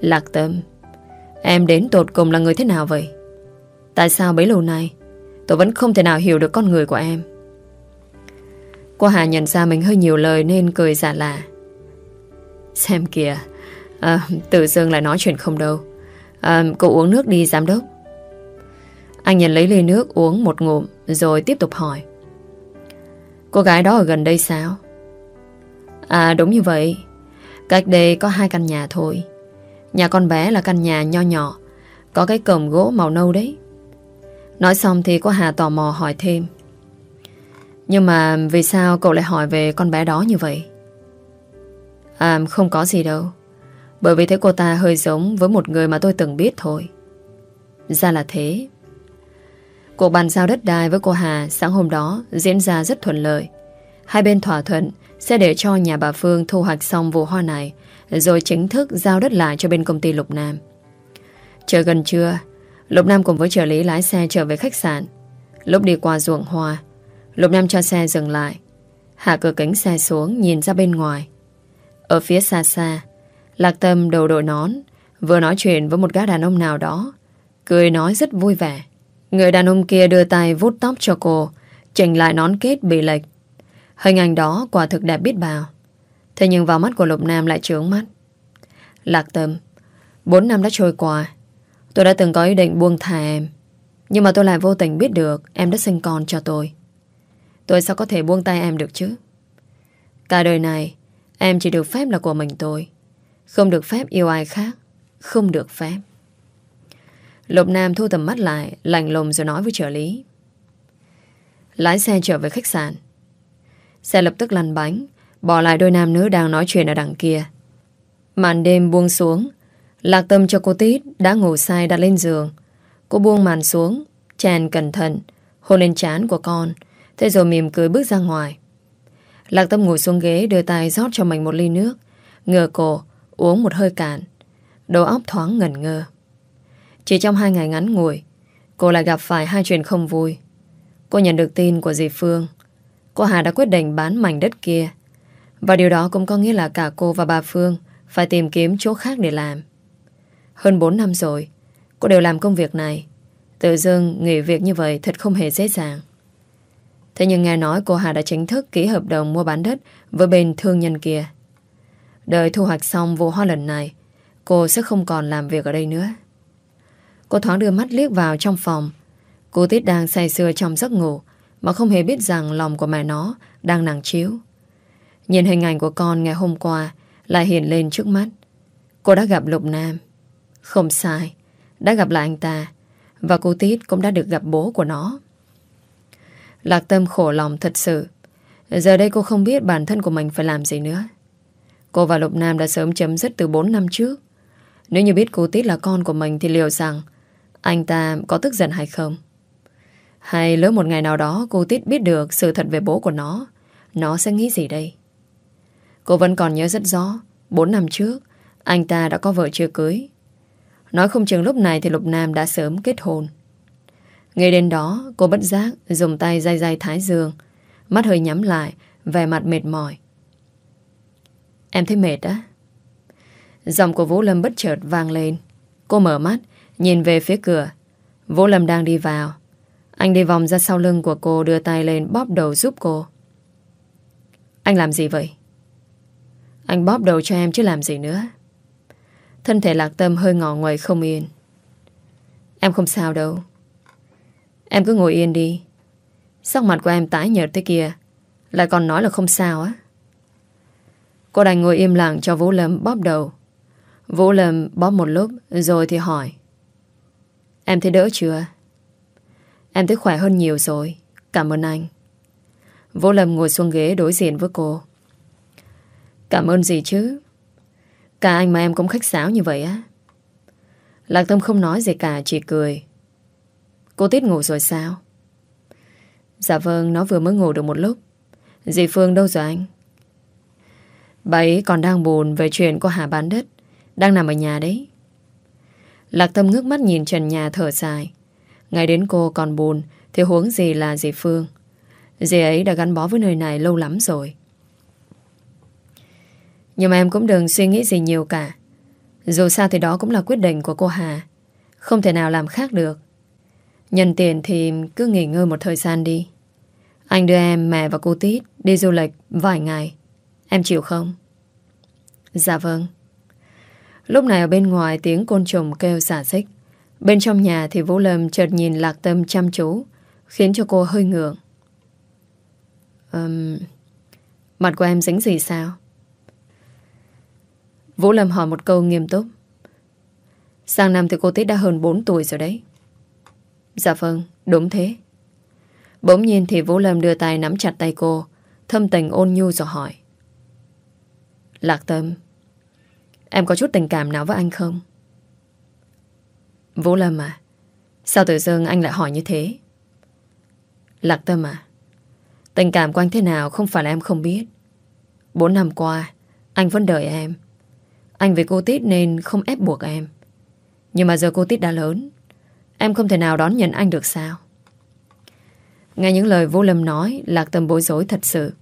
Lạc tâm Em đến tột cùng là người thế nào vậy? Tại sao bấy lâu nay Tôi vẫn không thể nào hiểu được con người của em? Cô Hà nhận ra mình hơi nhiều lời Nên cười giả lạ. Xem kìa à, Tự dưng lại nói chuyện không đâu à, cậu uống nước đi giám đốc. Anh nhận lấy ly nước uống một ngụm Rồi tiếp tục hỏi. Cô gái đó ở gần đây sao? À đúng như vậy. Cách đây có hai căn nhà thôi. Nhà con bé là căn nhà nho nhỏ Có cái cổng gỗ màu nâu đấy. Nói xong thì cô Hà tò mò hỏi thêm. Nhưng mà vì sao cậu lại hỏi về con bé đó như vậy? À không có gì đâu. Bởi vì thấy cô ta hơi giống với một người mà tôi từng biết thôi Ra là thế Cuộc bàn giao đất đai với cô Hà sáng hôm đó diễn ra rất thuận lợi Hai bên thỏa thuận sẽ để cho nhà bà Phương thu hoạch xong vụ hoa này rồi chính thức giao đất lại cho bên công ty Lục Nam. Chờ gần trưa, Lục Nam cùng với trợ lý lái xe trở về khách sạn. Lúc đi qua ruộng hoa, Lục Nam cho xe dừng lại. Hạ cửa kính xe xuống nhìn ra bên ngoài. Ở phía xa xa, Lạc Tâm đầu đội nón, vừa nói chuyện với một gã đàn ông nào đó. Cười nói rất vui vẻ. Người đàn ông kia đưa tay vút tóc cho cô, chỉnh lại nón kết bị lệch. Hình ảnh đó quả thực đẹp biết bao. Thế nhưng vào mắt của Lục Nam lại trướng mắt. Lạc tâm, 4 năm đã trôi qua. Tôi đã từng có ý định buông thà em. Nhưng mà tôi lại vô tình biết được em đã sinh con cho tôi. Tôi sao có thể buông tay em được chứ? Cả đời này, em chỉ được phép là của mình tôi. Không được phép yêu ai khác. Không được phép. Lục Nam thu tầm mắt lại, lạnh lùng rồi nói với trợ lý. Lái xe trở về khách sạn. Xe lập tức lăn bánh, Bỏ lại đôi nam nữ đang nói chuyện ở đằng kia Màn đêm buông xuống Lạc tâm cho cô Tít Đã ngủ sai đặt lên giường Cô buông màn xuống Chèn cẩn thận Hôn lên trán của con Thế rồi mỉm cười bước ra ngoài Lạc tâm ngồi xuống ghế đưa tay rót cho mình một ly nước Ngừa cổ Uống một hơi cạn Đầu óc thoáng ngẩn ngơ Chỉ trong hai ngày ngắn ngủi Cô lại gặp phải hai chuyện không vui Cô nhận được tin của dì Phương Cô Hà đã quyết định bán mảnh đất kia và điều đó cũng có nghĩa là cả cô và bà Phương phải tìm kiếm chỗ khác để làm. Hơn 4 năm rồi, cô đều làm công việc này. Tự dưng nghỉ việc như vậy thật không hề dễ dàng. Thế nhưng nghe nói cô Hà đã chính thức ký hợp đồng mua bán đất với bên thương nhân kia. Đợi thu hoạch xong vụ hoa lần này, cô sẽ không còn làm việc ở đây nữa. Cô thoáng đưa mắt liếc vào trong phòng. Cô Tít đang say sưa trong giấc ngủ mà không hề biết rằng lòng của mẹ nó đang nặng chiếu. Nhìn hình ảnh của con ngày hôm qua lại hiện lên trước mắt. Cô đã gặp Lục Nam. Không sai, đã gặp lại anh ta. Và cô Tít cũng đã được gặp bố của nó. Lạc Tâm khổ lòng thật sự. Giờ đây cô không biết bản thân của mình phải làm gì nữa. Cô và Lục Nam đã sớm chấm dứt từ 4 năm trước. Nếu như biết cô Tít là con của mình thì liệu rằng anh ta có tức giận hay không? Hay lỡ một ngày nào đó cô Tít biết được sự thật về bố của nó, nó sẽ nghĩ gì đây? Cô vẫn còn nhớ rất rõ 4 năm trước Anh ta đã có vợ chưa cưới Nói không chừng lúc này thì Lục Nam đã sớm kết hôn Ngay đến đó Cô bất giác dùng tay dây dây thái dương Mắt hơi nhắm lại Vẻ mặt mệt mỏi Em thấy mệt á. Giọng của Vũ Lâm bất chợt vang lên. Cô mở mắt, Nhìn về phía cửa. Vũ Lâm đang đi vào. Anh đi vòng ra sau lưng của cô, Đưa tay lên bóp đầu giúp cô. Anh làm gì vậy? Anh bóp đầu cho em chứ làm gì nữa. Thân thể lạc tâm hơi ngỏ ngoài không yên. Em không sao đâu. Em cứ ngồi yên đi. Sắc mặt của em tái nhợt thế kia. Lại còn nói là không sao á. Cô đành ngồi im lặng cho Vũ Lâm bóp đầu Vũ Lâm bóp một lúc rồi thì hỏi. Em thấy đỡ chưa? Em thấy khỏe hơn nhiều rồi. Cảm ơn anh. Vũ Lâm ngồi xuống ghế đối diện với cô. Cảm ơn gì chứ? Cả anh mà em cũng khách sáo như vậy á. Lạc Tâm không nói gì cả, chỉ cười. Cô Tiết ngủ rồi sao? Dạ vâng, nó vừa mới ngủ được một lúc. Dì Phương đâu rồi anh? Bà ấy còn đang buồn về chuyện của Hà bán đất. Đang nằm ở nhà đấy. Lạc Tâm ngước mắt nhìn trần nhà thở dài. Ngày đến cô còn buồn thì huống gì là dì Phương. Dì ấy đã gắn bó với nơi này lâu lắm rồi. Nhưng mà em cũng đừng suy nghĩ gì nhiều cả. Dù sao thì đó cũng là quyết định của cô Hà. Không thể nào làm khác được. Nhân tiền thì cứ nghỉ ngơi một thời gian đi. Anh đưa em, mẹ và cô Tít đi du lịch vài ngày. Em chịu không? Dạ vâng. Lúc này ở bên ngoài tiếng côn trùng kêu xả xích. Bên trong nhà thì Vũ Lâm chợt nhìn Lạc Tâm chăm chú, khiến cho cô hơi ngượng. Um, mặt của em dính gì sao? Vũ Lâm hỏi một câu nghiêm túc. Sang năm thì cô Tít đã hơn 4 tuổi rồi đấy. Dạ vâng, đúng thế. Bỗng nhiên thì Vũ Lâm đưa tay nắm chặt tay cô, thâm tình ôn nhu rồi hỏi. Lạc Tâm, em có chút tình cảm nào với anh không? Vũ Lâm à, sao tự dưng anh lại hỏi như thế? Lạc Tâm à, tình cảm của anh thế nào không phải là em không biết. Bốn năm qua, anh vẫn đợi em. Anh vì cô Tít nên không ép buộc em. Nhưng mà giờ cô Tít đã lớn, em không thể nào đón nhận anh được sao? Nghe những lời Vũ Lâm nói, Lạc Tâm bối rối thật sự.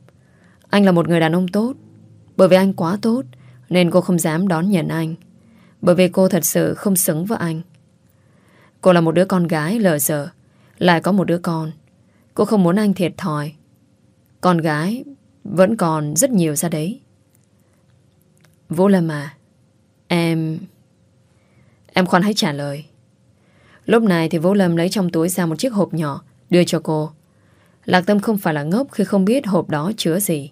Anh là một người đàn ông tốt, bởi vì anh quá tốt, Nên cô không dám đón nhận anh. Bởi vì cô thật sự không xứng với anh. Cô là một đứa con gái lờ dở, Lại có một đứa con. Cô không muốn anh thiệt thòi. Con gái Vẫn còn rất nhiều ra đấy. Vũ Lâm à Em Em khoan hãy trả lời. Lúc này thì Vũ Lâm lấy trong túi ra một chiếc hộp nhỏ, Đưa cho cô. Lạc Tâm không phải là ngốc khi không biết hộp đó chứa gì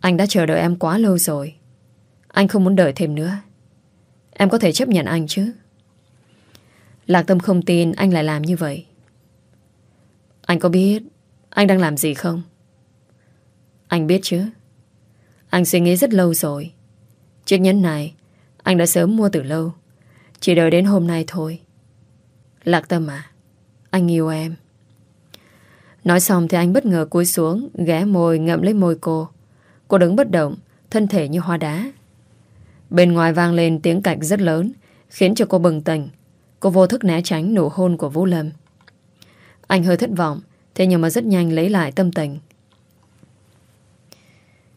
anh đã chờ đợi em quá lâu rồi. Anh không muốn đợi thêm nữa. Em có thể chấp nhận anh chứ? Lạc Tâm không tin anh lại làm như vậy. Anh có biết Anh đang làm gì không? Anh biết chứ. Anh suy nghĩ rất lâu rồi. Chiếc nhẫn này Anh đã sớm mua từ lâu. Chỉ đợi đến hôm nay thôi. Lạc Tâm à Anh yêu em. Nói xong thì anh bất ngờ cúi xuống, Ghé môi ngậm lấy môi cô. Cô đứng bất động, thân thể như hoa đá. Bên ngoài vang lên tiếng cạch rất lớn, khiến cho cô bừng tỉnh. Cô vô thức né tránh nụ hôn của Vũ Lâm. Anh hơi thất vọng, thế nhưng mà rất nhanh lấy lại tâm tình.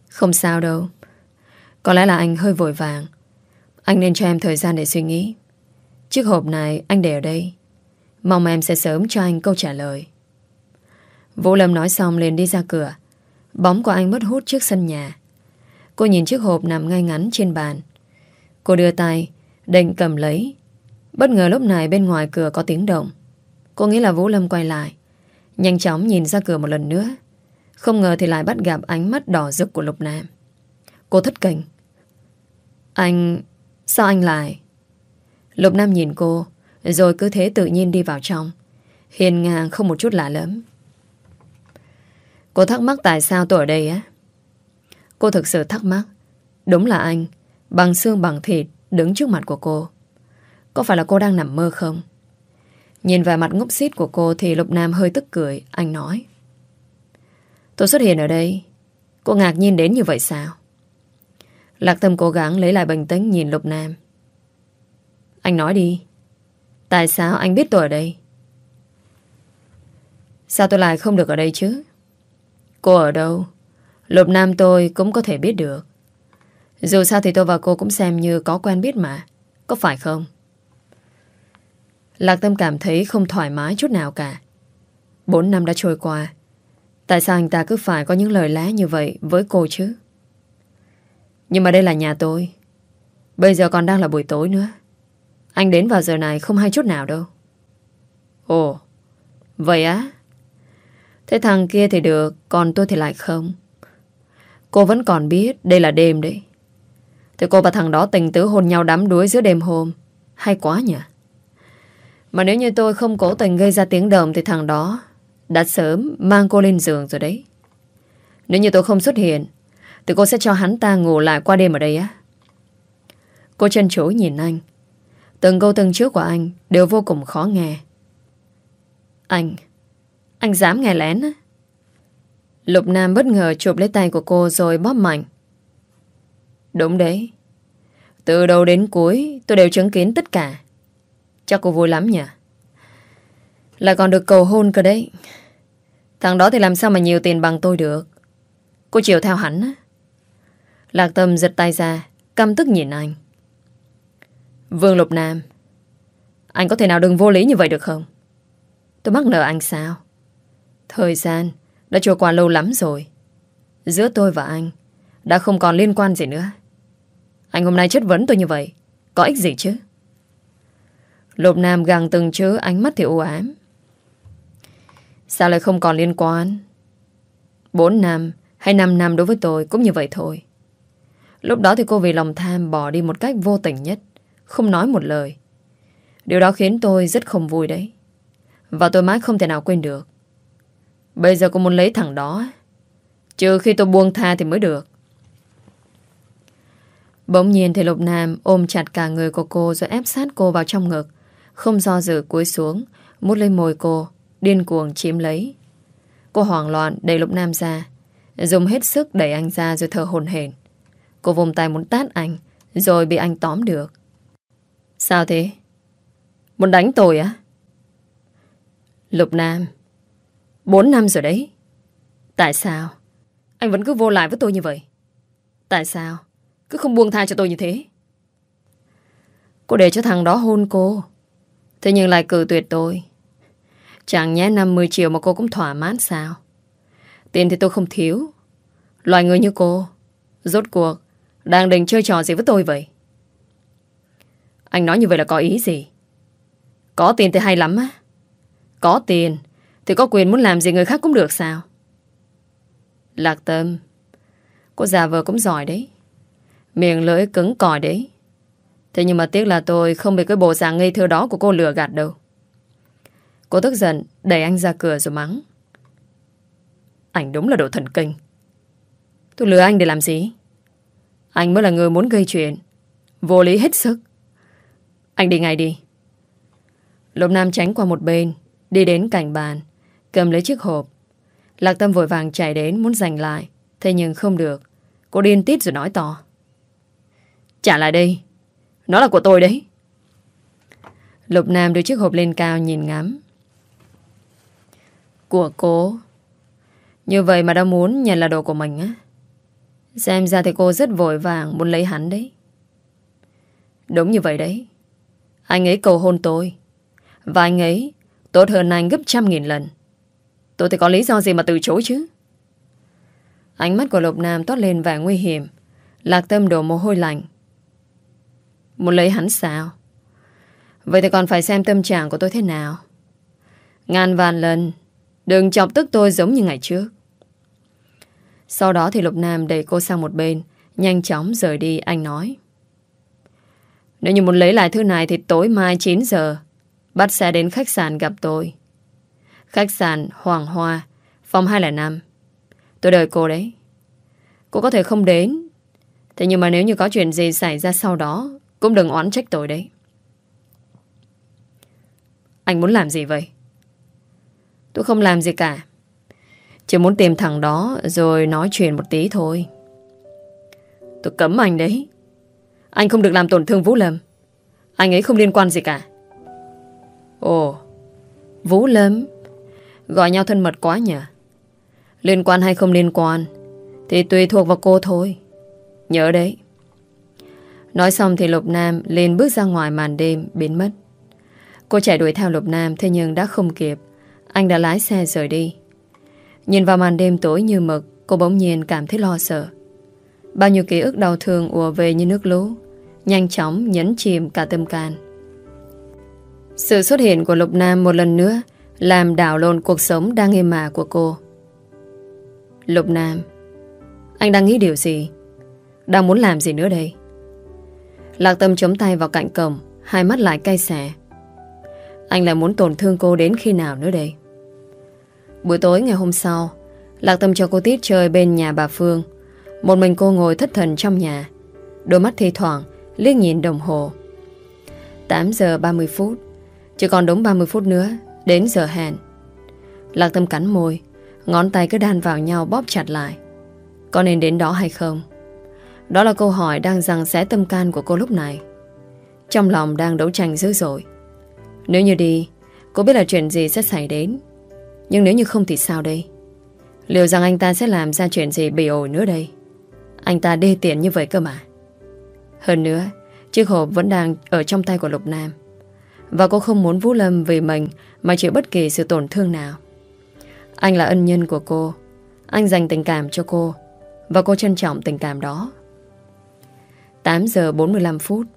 Không sao đâu. Có lẽ là anh hơi vội vàng. Anh nên cho em thời gian để suy nghĩ. Chiếc hộp này anh để ở đây. Mong em sẽ sớm cho anh câu trả lời. Vũ Lâm nói xong liền đi ra cửa. Bóng của anh mất hút trước sân nhà. Cô nhìn chiếc hộp nằm ngay ngắn trên bàn. Cô đưa tay, Định cầm lấy. Bất ngờ lúc này bên ngoài cửa có tiếng động. Cô nghĩ là Vũ Lâm quay lại. Nhanh chóng nhìn ra cửa một lần nữa. Không ngờ thì lại bắt gặp ánh mắt đỏ rực của Lục Nam. Cô thất kinh. Anh... Sao anh lại... Lục Nam nhìn cô, Rồi cứ thế tự nhiên đi vào trong. Hiền ngang không một chút lạ lắm Cô thắc mắc tại sao tôi ở đây á? Cô thực sự thắc mắc. Đúng là anh, bằng xương bằng thịt, đứng trước mặt của cô. Có phải là cô đang nằm mơ không? Nhìn vào mặt ngốc xít của cô thì Lục Nam hơi tức cười, anh nói. Tôi xuất hiện ở đây. Cô ngạc nhiên đến như vậy sao? Lạc Tâm cố gắng lấy lại bình tĩnh nhìn Lục Nam. Anh nói đi. Tại sao anh biết tôi ở đây? Sao tôi lại không được ở đây chứ? Cô ở đâu? Lục Nam tôi cũng có thể biết được. Dù sao thì tôi và cô cũng xem như có quen biết mà. Có phải không? Lạc Tâm cảm thấy không thoải mái chút nào cả. Bốn năm đã trôi qua. Tại sao anh ta cứ phải có những lời lá như vậy với cô chứ? Nhưng mà đây là nhà tôi. Bây giờ còn đang là buổi tối nữa. Anh đến vào giờ này không hay chút nào đâu. Ồ, vậy á? Thế thằng kia thì được, Còn tôi thì lại không. Cô vẫn còn biết đây là đêm đấy. Thì cô và thằng đó tình tứ hôn nhau đắm đuối giữa đêm hôm. Hay quá nhỉ? Mà nếu như tôi không cố tình gây ra tiếng động Thì thằng đó Đã sớm mang cô lên giường rồi đấy. Nếu như tôi không xuất hiện, Thì cô sẽ cho hắn ta ngủ lại qua đêm ở đây á. Cô chân chối nhìn anh. Từng câu từng trước của anh Đều vô cùng khó nghe. Anh anh dám nghe lén á Lục Nam bất ngờ chụp lấy tay của cô rồi bóp mạnh. Đúng đấy. Từ đầu đến cuối tôi đều chứng kiến tất cả. Chắc cô vui lắm nhỉ? Lại còn được cầu hôn cơ đấy. Thằng đó thì làm sao mà nhiều tiền bằng tôi được. Cô chiều theo hắn á. Lạc Tâm giật tay ra, căm tức nhìn anh. Vương Lục Nam, anh có thể nào đừng vô lý như vậy được không? Tôi mắc nợ anh sao? Thời gian, đã trôi qua lâu lắm rồi. Giữa tôi và anh, Đã không còn liên quan gì nữa. Anh hôm nay chất vấn tôi như vậy, Có ích gì chứ? Lục Nam gàng từng chữ ánh mắt thì u ám. Sao lại không còn liên quan? Bốn năm hay năm năm đối với tôi cũng như vậy thôi. Lúc đó thì cô vì lòng tham bỏ đi một cách vô tình nhất, Không nói một lời. Điều đó khiến tôi rất không vui đấy. Và tôi mãi không thể nào quên được Bây giờ cô muốn lấy thằng đó Trừ khi tôi buông tha thì mới được Bỗng nhiên thì Lục Nam ôm chặt cả người của cô rồi ép sát cô vào trong ngực. Không do dự cúi xuống, mút lên môi cô, điên cuồng chiếm lấy. Cô hoảng loạn đẩy Lục Nam ra, dùng hết sức đẩy anh ra rồi thở hồn hển. Cô vùng tay muốn tát anh, rồi bị anh tóm được. Sao thế? Muốn đánh tôi á? Lục Nam, Bốn năm rồi đấy. Tại sao? Anh vẫn cứ vô lại với tôi như vậy. Tại sao? Cứ không buông tha cho tôi như thế. Cô để cho thằng đó hôn cô. Thế nhưng lại cử tuyệt tôi. Chẳng nhé 50 triệu mà cô cũng thỏa mãn sao? Tiền thì tôi không thiếu. Loài người như cô, rốt cuộc, đang định chơi trò gì với tôi vậy? Anh nói như vậy là có ý gì? Có tiền thì hay lắm á. Có tiền thì có quyền muốn làm gì người khác cũng được sao? Lạc tâm, Cô già vợ cũng giỏi đấy. Miệng lưỡi cứng cỏi đấy. Thế nhưng mà tiếc là tôi không bị cái bộ dạng ngây thơ đó của cô lừa gạt đâu. Cô tức giận, Đẩy anh ra cửa rồi mắng. Anh đúng là độ thần kinh. Tôi lừa anh để làm gì? Anh mới là người muốn gây chuyện. Vô lý hết sức. Anh đi ngay đi. Lục Nam tránh qua một bên, Đi đến cạnh bàn. Cầm lấy chiếc hộp. Lạc Tâm vội vàng chạy đến muốn giành lại, Thế nhưng không được. Cô điên tít rồi nói to. Trả lại đây Nó là của tôi đấy. Lục Nam đưa chiếc hộp lên cao nhìn ngắm. Của cô? Như vậy mà đã muốn nhận là đồ của mình á? Xem ra thì cô rất vội vàng Muốn lấy hắn đấy. Đúng như vậy đấy. Anh ấy cầu hôn tôi. Và anh ấy tốt hơn anh gấp trăm nghìn lần. Tôi thì có lý do gì mà từ chối chứ? Ánh mắt của Lục Nam toát lên vẻ nguy hiểm. Lạc tâm đổ mồ hôi lạnh. Muốn lấy hắn sao? Vậy thì còn phải xem tâm trạng của tôi thế nào. Ngàn vạn lần, Đừng chọc tức tôi giống như ngày trước. Sau đó thì Lục Nam đẩy cô sang một bên, Nhanh chóng rời đi, anh nói. Nếu như muốn lấy lại thứ này Thì tối mai 9 giờ, Bắt xe đến khách sạn gặp tôi. Khách sạn Hoàng Hoa, Phòng 205 Tôi đợi cô đấy. Cô có thể không đến. Thế nhưng mà nếu như có chuyện gì xảy ra sau đó, Cũng đừng oán trách tôi đấy. Anh muốn làm gì vậy? Tôi không làm gì cả. Chỉ muốn tìm thằng đó Rồi nói chuyện một tí thôi. Tôi cấm anh đấy. Anh không được làm tổn thương Vũ Lâm. Anh ấy không liên quan gì cả. Ồ, Vũ Lâm? Gọi nhau thân mật quá nhỉ? Liên quan hay không liên quan, Thì tùy thuộc vào cô thôi. Nhớ đấy. Nói xong thì Lục Nam lên bước ra ngoài màn đêm biến mất. Cô chạy đuổi theo Lục Nam Thế nhưng đã không kịp. Anh đã lái xe rời đi. Nhìn vào màn đêm tối như mực, Cô bỗng nhiên cảm thấy lo sợ. Bao nhiêu ký ức đau thương ùa về như nước lũ, Nhanh chóng nhấn chìm cả tâm can. Sự xuất hiện của Lục Nam một lần nữa làm đảo lộn cuộc sống đang êm mà của cô. Lục Nam, Anh đang nghĩ điều gì? Đang muốn làm gì nữa đây? Lạc Tâm chống tay vào cạnh cổng, Hai mắt lại cay xẻ Anh lại muốn tổn thương cô đến khi nào nữa đây? Buổi tối ngày hôm sau, Lạc Tâm cho cô Tít chơi bên nhà bà Phương. Một mình cô ngồi thất thần trong nhà. Đôi mắt thi thoảng, liếc nhìn đồng hồ. 8 giờ 30 phút, Chỉ còn đúng 30 phút nữa Đến giờ hẹn. Lạc Tâm cắn môi, Ngón tay cứ đan vào nhau bóp chặt lại. Có nên đến đó hay không? Đó là câu hỏi đang rằng xé tâm can của cô lúc này. Trong lòng đang đấu tranh dữ dội. Nếu như đi, Cô biết là chuyện gì sẽ xảy đến. Nhưng nếu như không thì sao đây? Liệu rằng anh ta sẽ làm ra chuyện gì bị ổi nữa đây? Anh ta đê tiện như vậy cơ mà. Hơn nữa, Chiếc hộp vẫn đang ở trong tay của Lục Nam. Và cô không muốn Vũ Lâm vì mình Mà chịu bất kỳ sự tổn thương nào. Anh là ân nhân của cô. Anh dành tình cảm cho cô. Và cô trân trọng tình cảm đó. 8 giờ 45 phút,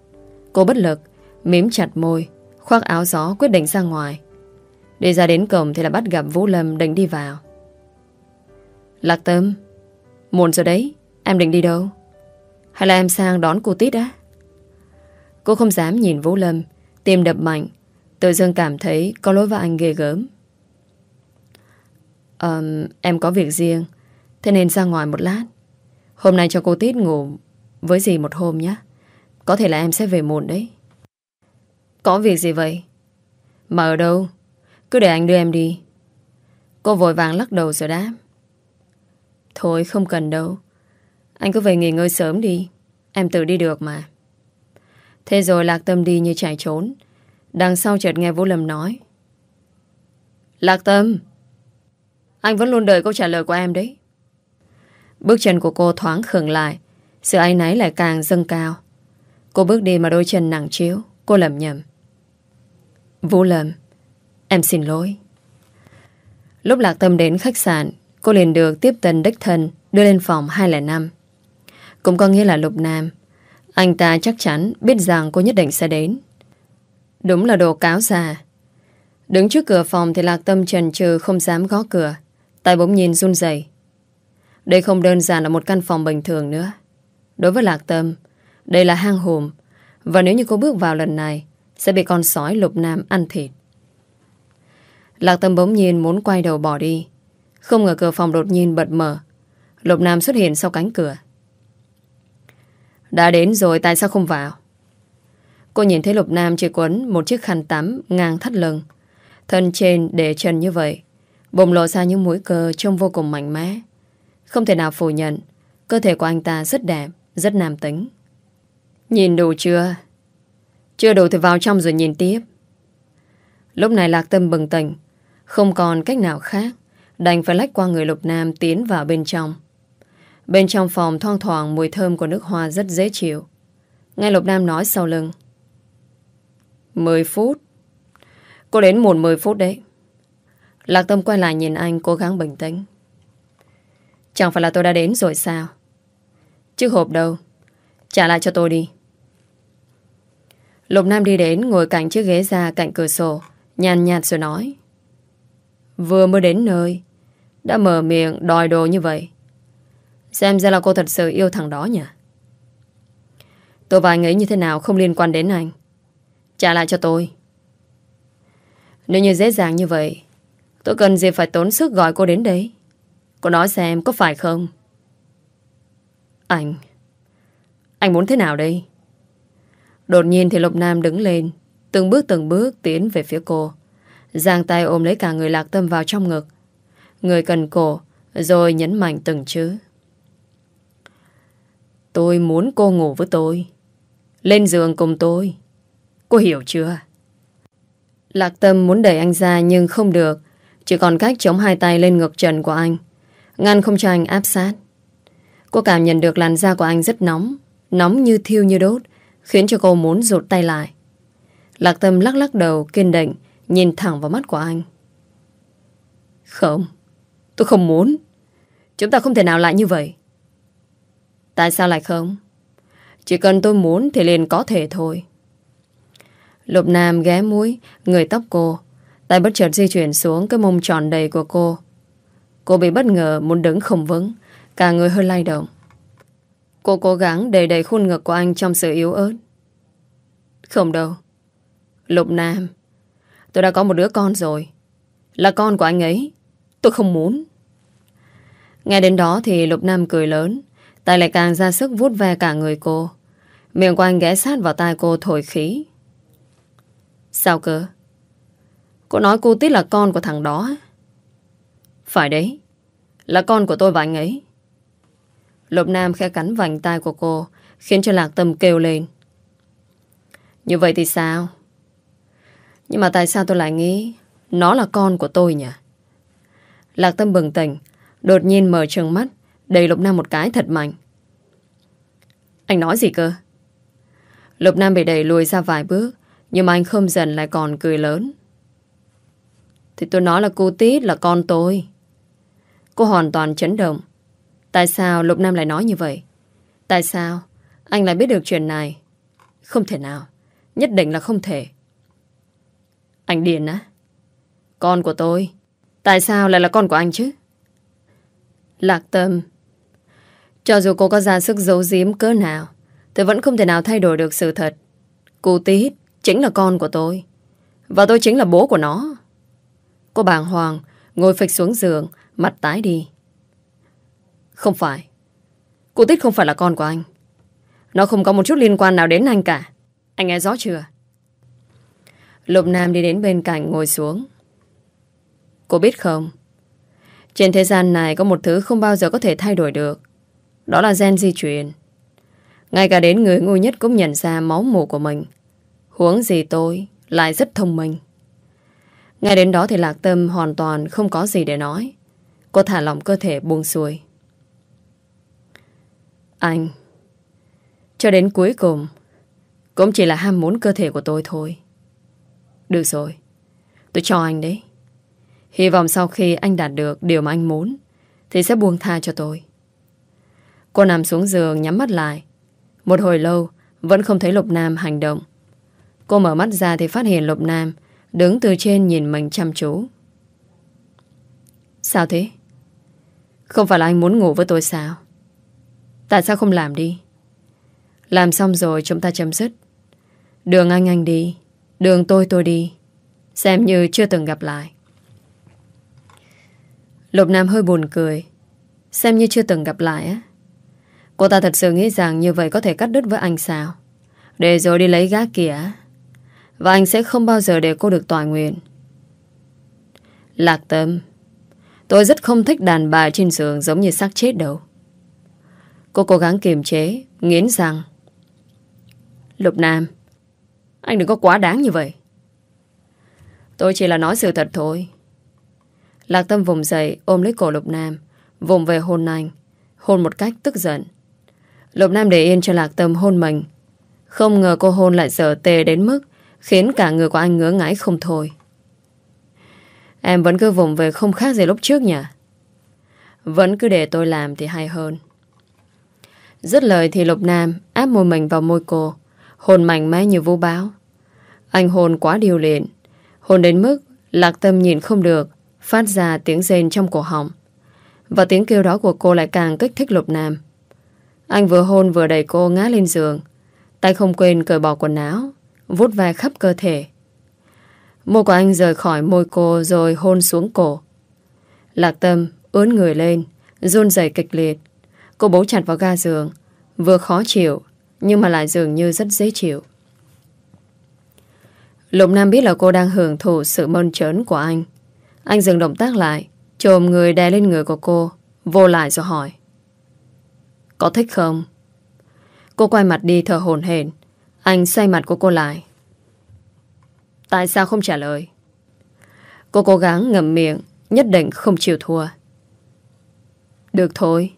Cô bất lực, Mím chặt môi, Khoác áo gió quyết định ra ngoài. Đi ra đến cổng thì là bắt gặp Vũ Lâm định đi vào. Lạc Tâm, Muộn rồi đấy, Em định đi đâu? Hay là em sang đón cô Tít á? Cô không dám nhìn Vũ Lâm Tim đập mạnh. Tự dưng cảm thấy có lỗi với anh ghê gớm. Um, Em có việc riêng Thế nên ra ngoài một lát. Hôm nay cho cô Tít ngủ Với dì một hôm nhé. Có thể là em sẽ về muộn đấy. Có việc gì vậy? Mà ở đâu? Cứ để anh đưa em đi. Cô vội vàng lắc đầu rồi đáp. Thôi không cần đâu. Anh cứ về nghỉ ngơi sớm đi. Em tự đi được mà. Thế rồi Lạc Tâm đi như chạy trốn. Đằng sau chợt nghe Vũ Lâm nói. Lạc Tâm, Anh vẫn luôn đợi câu trả lời của em đấy. Bước chân của cô thoáng khừng lại, Sự áy náy lại càng dâng cao. Cô bước đi mà đôi chân nặng chiếu, Cô lầm nhầm Vũ Lâm, Em xin lỗi. Lúc Lạc Tâm đến khách sạn, Cô liền được tiếp tân đích thân Đưa lên phòng 205 Cũng có nghĩa là Lục Nam anh ta chắc chắn biết rằng cô nhất định sẽ đến. Đúng là đồ cáo già. Đứng trước cửa phòng thì Lạc Tâm trần trừ không dám gõ cửa. Tay bỗng nhìn run rẩy. Đây không đơn giản là một căn phòng bình thường nữa. Đối với Lạc Tâm, đây là hang hùm. Và nếu như cô bước vào lần này, sẽ bị con sói lục nam ăn thịt. Lạc Tâm bỗng nhiên muốn quay đầu bỏ đi. Không ngờ cửa phòng đột nhiên bật mở. Lục Nam xuất hiện sau cánh cửa. Đã đến rồi, tại sao không vào? Cô nhìn thấy Lục Nam chỉ quấn Một chiếc khăn tắm ngang thắt lưng. Thân trên để chân như vậy Bụng lộ ra những mũi cơ trông vô cùng mạnh mẽ. Không thể nào phủ nhận, Cơ thể của anh ta rất đẹp, Rất nam tính. Nhìn đủ chưa? Chưa đủ thì vào trong rồi nhìn tiếp. Lúc này Lạc Tâm bừng tỉnh, Không còn cách nào khác, Đành phải lách qua người Lục Nam tiến vào bên trong. Bên trong phòng thoang thoảng mùi thơm của nước hoa rất dễ chịu. Nghe Lục Nam nói sau lưng. 10 phút. Cô đến muộn 10 phút đấy. Lạc Tâm quay lại nhìn anh cố gắng bình tĩnh. Chẳng phải là tôi đã đến rồi sao? Chiếc hộp đâu? Trả lại cho tôi đi. Lục Nam đi đến ngồi cạnh chiếc ghế ra cạnh cửa sổ, nhàn nhạt rồi nói. Vừa mới đến nơi, đã mở miệng đòi đồ như vậy. Xem ra là cô thật sự yêu thằng đó nhỉ? Tôi và anh ấy như thế nào Không liên quan đến anh. Trả lại cho tôi. Nếu như dễ dàng như vậy, Tôi cần gì phải tốn sức gọi cô đến đấy Cô nói xem có phải không? Anh Anh muốn thế nào đây? Đột nhiên thì Lục Nam đứng lên, Từng bước từng bước tiến về phía cô. Giang tay ôm lấy cả người lạc tâm vào trong ngực. Người cần cổ, Rồi nhấn mạnh từng chữ. Tôi muốn cô ngủ với tôi. Lên giường cùng tôi. Cô hiểu chưa? Lạc Tâm muốn đẩy anh ra nhưng không được. Chỉ còn cách chống hai tay lên ngực trần của anh. Ngăn không cho anh áp sát. Cô cảm nhận được làn da của anh rất nóng. Nóng như thiêu như đốt. Khiến cho cô muốn rụt tay lại. Lạc Tâm lắc lắc đầu, kiên định. Nhìn thẳng vào mắt của anh. Không. Tôi không muốn. Chúng ta không thể nào lại như vậy. Tại sao lại không? Chỉ cần tôi muốn thì liền có thể thôi. Lục Nam ghé mũi, người tóc cô. Tay bất chợt di chuyển xuống cái mông tròn đầy của cô. Cô bị bất ngờ muốn đứng không vững, cả người hơi lay động. Cô cố gắng đầy đầy khuôn ngực của anh trong sự yếu ớt. Không đâu. Lục Nam, tôi đã có một đứa con rồi. Là con của anh ấy. Tôi không muốn. Nghe đến đó thì Lục Nam cười lớn. Tay lại càng ra sức vuốt ve cả người cô. Miệng của anh ghé sát vào tai cô thổi khí. Sao cơ? Cô nói cô Tít là con của thằng đó. Phải đấy. Là con của tôi và anh ấy. Lục Nam khẽ cắn vành tay của cô, khiến cho Lạc Tâm kêu lên. Như vậy thì sao? Nhưng mà tại sao tôi lại nghĩ nó là con của tôi nhỉ? Lạc Tâm bừng tỉnh, đột nhiên mở trừng mắt đầy Lục Nam một cái thật mạnh. Anh nói gì cơ? Lục Nam bị đẩy lùi ra vài bước, nhưng mà anh không dần lại còn cười lớn. Thì tôi nói là cô Tít là con tôi. Cô hoàn toàn chấn động. Tại sao Lục Nam lại nói như vậy? Tại sao anh lại biết được chuyện này? Không thể nào. Nhất định là không thể. Anh điên á? Con của tôi. Tại sao lại là con của anh chứ? Lạc tâm. Cho dù cô có ra sức giấu giếm cỡ nào, tôi vẫn không thể nào thay đổi được sự thật. Cô Tít chính là con của tôi. Và tôi chính là bố của nó. Cô bàng hoàng ngồi phịch xuống giường, mặt tái đi. Không phải. Cô Tít không phải là con của anh. Nó không có một chút liên quan nào đến anh cả. Anh nghe rõ chưa? Lục Nam đi đến bên cạnh ngồi xuống. Cô biết không? Trên thế gian này có một thứ không bao giờ có thể thay đổi được. Đó là gen di truyền. Ngay cả đến người ngu nhất cũng nhận ra máu mù của mình. Huống gì tôi lại rất thông minh. Ngay đến đó thì Lạc Tâm hoàn toàn không có gì để nói. Cô thả lỏng cơ thể buông xuôi. Anh, Cho đến cuối cùng, Cũng chỉ là ham muốn cơ thể của tôi thôi Được rồi, Tôi cho anh đấy Hy vọng sau khi anh đạt được điều mà anh muốn, Thì sẽ buông tha cho tôi Cô nằm xuống giường nhắm mắt lại Một hồi lâu Vẫn không thấy Lục Nam hành động Cô mở mắt ra thì phát hiện Lục Nam Đứng từ trên nhìn mình chăm chú Sao thế? Không phải là anh muốn ngủ với tôi sao? Tại sao không làm đi? Làm xong rồi chúng ta chấm dứt. Đường anh anh đi, đường tôi tôi đi. Xem như chưa từng gặp lại. Lục Nam hơi buồn cười. Xem như chưa từng gặp lại á. Cô ta thật sự nghĩ rằng như vậy có thể cắt đứt với anh sao? Để rồi đi lấy gác kìa. Và anh sẽ không bao giờ để cô được tòa nguyện. Lạc tâm. Tôi rất không thích đàn bà trên giường giống như xác chết đâu. Cô cố gắng kiềm chế, nghiến rằng Lục Nam, anh đừng có quá đáng như vậy. Tôi chỉ là nói sự thật thôi. Lạc Tâm vùng dậy ôm lấy cổ Lục Nam, vùng về hôn anh, hôn một cách tức giận. Lục Nam để yên cho Lạc Tâm hôn mình. Không ngờ cô hôn lại dở tê đến mức khiến cả người của anh ngứa ngáy không thôi. Em vẫn cứ vùng về không khác gì lúc trước nhỉ? Vẫn cứ để tôi làm thì hay hơn. Dứt lời thì Lục Nam áp môi mình vào môi cô, hồn mạnh mẽ như vũ báo. Anh hồn quá điều luyện, hồn đến mức lạc tâm nhìn không được, phát ra tiếng rên trong cổ họng. Và tiếng kêu đó của cô lại càng kích thích Lục Nam. Anh vừa hôn vừa đẩy cô ngã lên giường, tay không quên cởi bỏ quần áo, vút ve khắp cơ thể. Môi của anh rời khỏi môi cô rồi hôn xuống cổ. Lạc tâm ướn người lên, run rẩy kịch liệt. Cô bấu chặt vào ga giường Vừa khó chịu Nhưng mà lại dường như rất dễ chịu Lục Nam biết là cô đang hưởng thụ sự mơn trớn của anh Anh dừng động tác lại Trồm người đè lên người của cô Vô lại rồi hỏi có thích không? Cô quay mặt đi thở hồn hển. Anh xoay mặt của cô lại. Tại sao không trả lời? Cô cố gắng ngậm miệng, Nhất định không chịu thua. Được thôi.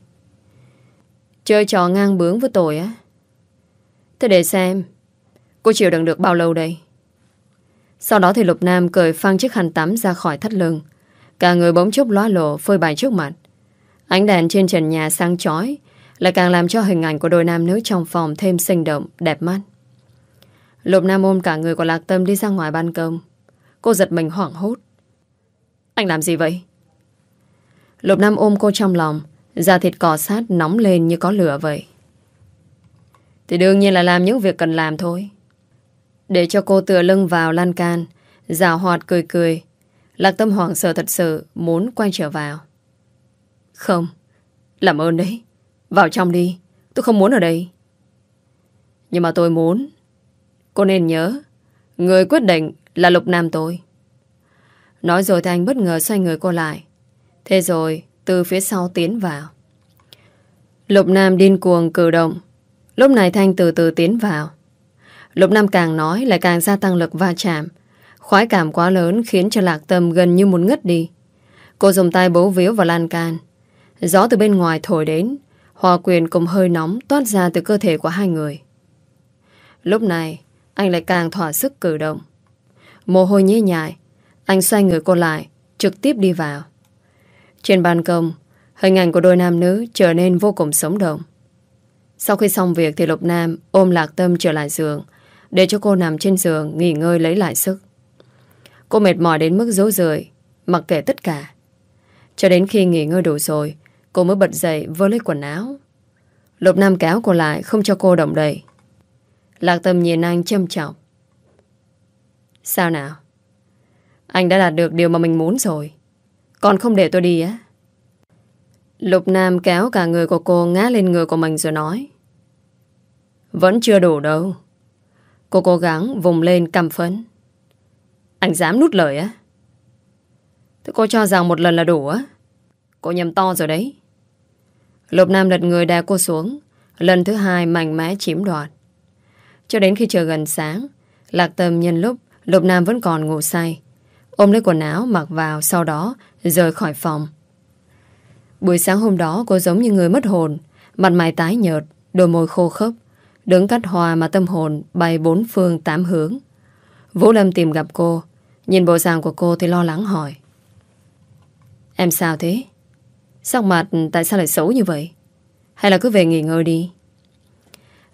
Chơi trò ngang bướng với tôi á. Thế để xem, Cô chịu đựng được bao lâu đây? Sau đó thì Lục Nam cởi phăng chiếc khăn tắm ra khỏi thắt lưng. Cả người bỗng chốc lóa lộ phơi bày trước mặt. Ánh đèn trên trần nhà sáng chói lại càng làm cho hình ảnh của đôi nam nữ trong phòng thêm sinh động, đẹp mắt. Lục Nam ôm cả người của Lạc Tâm đi ra ngoài ban công. Cô giật mình hoảng hốt. Anh làm gì vậy? Lục Nam ôm cô trong lòng Da thịt cỏ sát nóng lên như có lửa vậy. Thì đương nhiên là làm những việc cần làm thôi. Để cho cô tựa lưng vào lan can Rào hoạt cười cười Lạc tâm hoảng sợ thật sự Muốn quay trở vào. Không Làm ơn đấy. Vào trong đi Tôi không muốn ở đây. Nhưng mà tôi muốn. Cô nên nhớ Người quyết định là Lục Nam tôi. Nói rồi thì anh bất ngờ xoay người cô lại. Thế rồi Từ phía sau tiến vào. Lục Nam điên cuồng cử động. Lúc này Thanh từ từ tiến vào. Lục Nam càng nói lại càng gia tăng lực va chạm. Khoái cảm quá lớn khiến cho Lạc Tâm gần như muốn ngất đi. Cô dùng tay bấu víu vào lan can. Gió từ bên ngoài thổi đến, hòa quyền cùng hơi nóng toát ra từ cơ thể của hai người. Lúc này, anh lại càng thỏa sức cử động. Mồ hôi nhễ nhại, anh xoay người cô lại, trực tiếp đi vào. Trên ban công, hình ảnh của đôi nam nữ trở nên vô cùng sống động. Sau khi xong việc thì Lục Nam ôm Lạc Tâm trở lại giường, để cho cô nằm trên giường nghỉ ngơi lấy lại sức. Cô mệt mỏi đến mức dối rời Mặc kệ tất cả Cho đến khi nghỉ ngơi đủ rồi Cô mới bật dậy, vơ lấy quần áo. Lục Nam kéo cô lại, Không cho cô động đậy. Lạc tâm nhìn anh châm trọng Sao nào? Anh đã đạt được điều mà mình muốn rồi. Còn không để tôi đi á. Lục Nam kéo cả người của cô, ngã lên người của mình rồi nói. Vẫn chưa đủ đâu. Cô cố gắng vùng lên cầm phấn. Anh dám nút lời á? Thế cô cho rằng một lần là đủ á? Cô nhầm to rồi đấy. Lục Nam lật người đè cô xuống. Lần thứ hai mạnh mẽ chiếm đoạt. Cho đến khi trời gần sáng, Lạc Tâm nhân lúc Lục Nam vẫn còn ngủ say. Ôm lấy quần áo mặc vào sau đó rời khỏi phòng. Buổi sáng hôm đó cô giống như người mất hồn, mặt mày tái nhợt, đôi môi khô khốc, đứng cắt hoa mà tâm hồn bay bốn phương tám hướng. Vũ Lâm tìm gặp cô Nhìn bộ dạng của cô thì lo lắng hỏi Em sao thế? Sắc mặt tại sao lại xấu như vậy? Hay là cứ về nghỉ ngơi đi?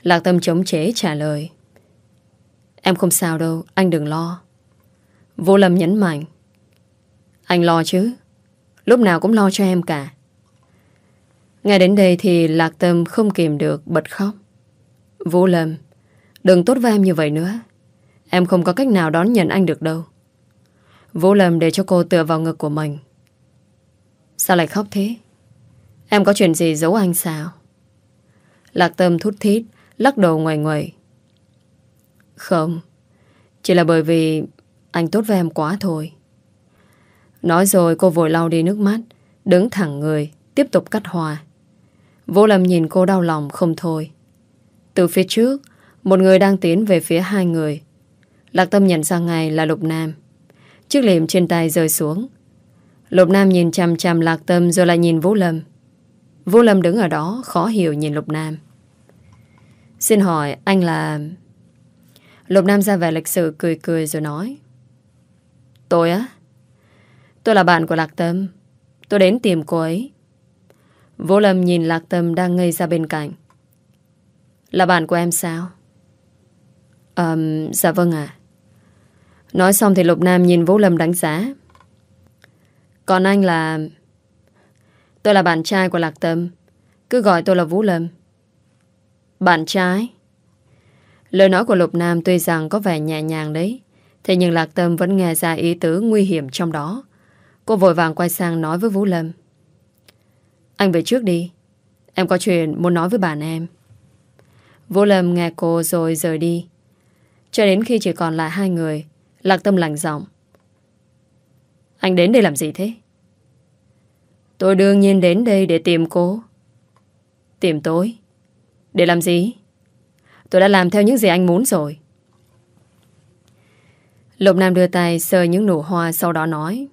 Lạc tâm chống chế trả lời. Em không sao đâu, Anh đừng lo. Vô Lâm nhấn mạnh. Anh lo chứ? Lúc nào cũng lo cho em cả. Ngay đến đây thì Lạc Tâm không kìm được bật khóc. Vũ Lâm, Đừng tốt với em như vậy nữa. Em không có cách nào đón nhận anh được đâu. Vũ Lâm để cho cô tựa vào ngực của mình. Sao lại khóc thế? Em có chuyện gì giấu anh sao? Lạc tâm thút thít, Lắc đầu ngoài ngoài. Không, Chỉ là bởi vì Anh tốt với em quá thôi. Nói rồi cô vội lau đi nước mắt, Đứng thẳng người, Tiếp tục cắt hoa. Vũ Lâm nhìn cô đau lòng không thôi. Từ phía trước, Một người đang tiến về phía hai người. Lạc tâm nhận ra ngay là Lục Nam. Chiếc liềm trên tay rơi xuống. Lục Nam nhìn chăm chăm Lạc tâm Rồi lại nhìn Vũ Lâm. Vũ Lâm đứng ở đó khó hiểu nhìn Lục Nam. Xin hỏi anh là Lục Nam ra vẻ lịch sự cười cười rồi nói. Tôi á? Tôi là bạn của Lạc Tâm. Tôi đến tìm cô ấy. Vũ Lâm nhìn Lạc Tâm đang ngây ra bên cạnh. Là bạn của em sao? Um, dạ vâng ạ. Nói xong thì Lục Nam nhìn Vũ Lâm đánh giá. Còn anh là... Tôi là bạn trai của Lạc Tâm. Cứ gọi tôi là Vũ Lâm. Bạn trai? Lời nói của Lục Nam tuy rằng có vẻ nhẹ nhàng đấy. Thế nhưng Lạc Tâm vẫn nghe ra ý tứ nguy hiểm trong đó. Cô vội vàng quay sang nói với Vũ Lâm. Anh về trước đi. Em có chuyện muốn nói với bạn em. Vũ Lâm nghe cô rồi rời đi. Cho đến khi chỉ còn lại hai người, Lạc tâm lành giọng Anh đến đây làm gì thế? Tôi đương nhiên đến đây để tìm cô Tìm tôi? Để làm gì? Tôi đã làm theo những gì anh muốn rồi Lục Nam đưa tay sờ những nụ hoa sau đó nói,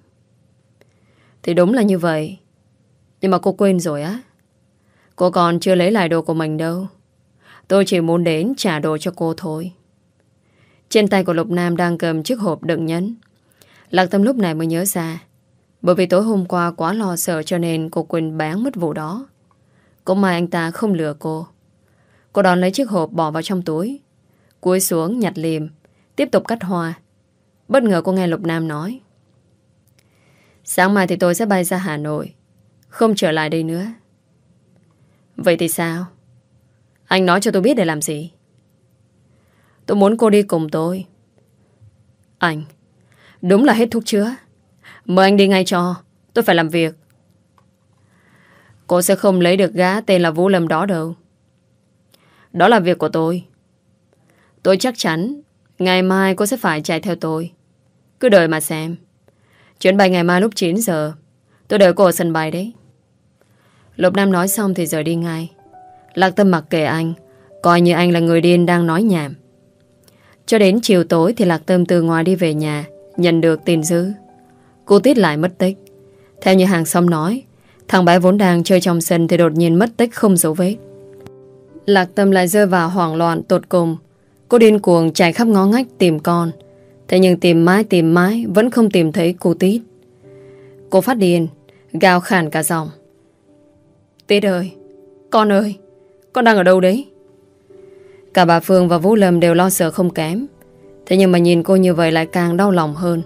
Thì đúng là như vậy Nhưng mà cô quên rồi á Cô còn chưa lấy lại đồ của mình đâu Tôi chỉ muốn đến trả đồ cho cô thôi trên tay của Lục Nam đang cầm chiếc hộp đựng nhấn. Lạc Tâm lúc này mới nhớ ra. Bởi vì tối hôm qua quá lo sợ cho nên cô Quỳnh bán mất vụ đó. Cũng may anh ta không lừa cô. Cô đón lấy chiếc hộp bỏ vào trong túi. Cúi xuống nhặt liềm. Tiếp tục cắt hoa. Bất ngờ cô nghe Lục Nam nói. Sáng mai thì tôi sẽ bay ra Hà Nội. Không trở lại đây nữa. Vậy thì sao? Anh nói cho tôi biết để làm gì? Tôi muốn cô đi cùng tôi. Anh, đúng là hết thuốc chứa. Mời anh đi ngay cho. Tôi phải làm việc. Cô sẽ không lấy được gã tên là Vũ Lâm đó đâu. Đó là việc của tôi. Tôi chắc chắn ngày mai cô sẽ phải chạy theo tôi. Cứ đợi mà xem. Chuyến bay ngày mai lúc 9 giờ. Tôi đợi cô ở sân bay đấy. Lục Nam nói xong thì rời đi ngay. Lạc Tâm mặc kệ anh, coi như anh là người điên đang nói nhảm. Cho đến chiều tối thì Lạc Tâm từ ngoài đi về nhà, nhận được tin dữ. Cô Tít lại mất tích. Theo như hàng xóm nói, thằng bé vốn đang chơi trong sân thì đột nhiên mất tích không dấu vết. Lạc Tâm lại rơi vào hoảng loạn tột cùng. Cô điên cuồng chạy khắp ngó ngách tìm con. Thế nhưng tìm mãi tìm mãi vẫn không tìm thấy cô Tít. Cô phát điên, gào khản cả giọng: Tít ơi, con ơi, con đang ở đâu đấy? Cả bà Phương và Vũ Lâm đều lo sợ không kém. Thế nhưng mà nhìn cô như vậy lại càng đau lòng hơn.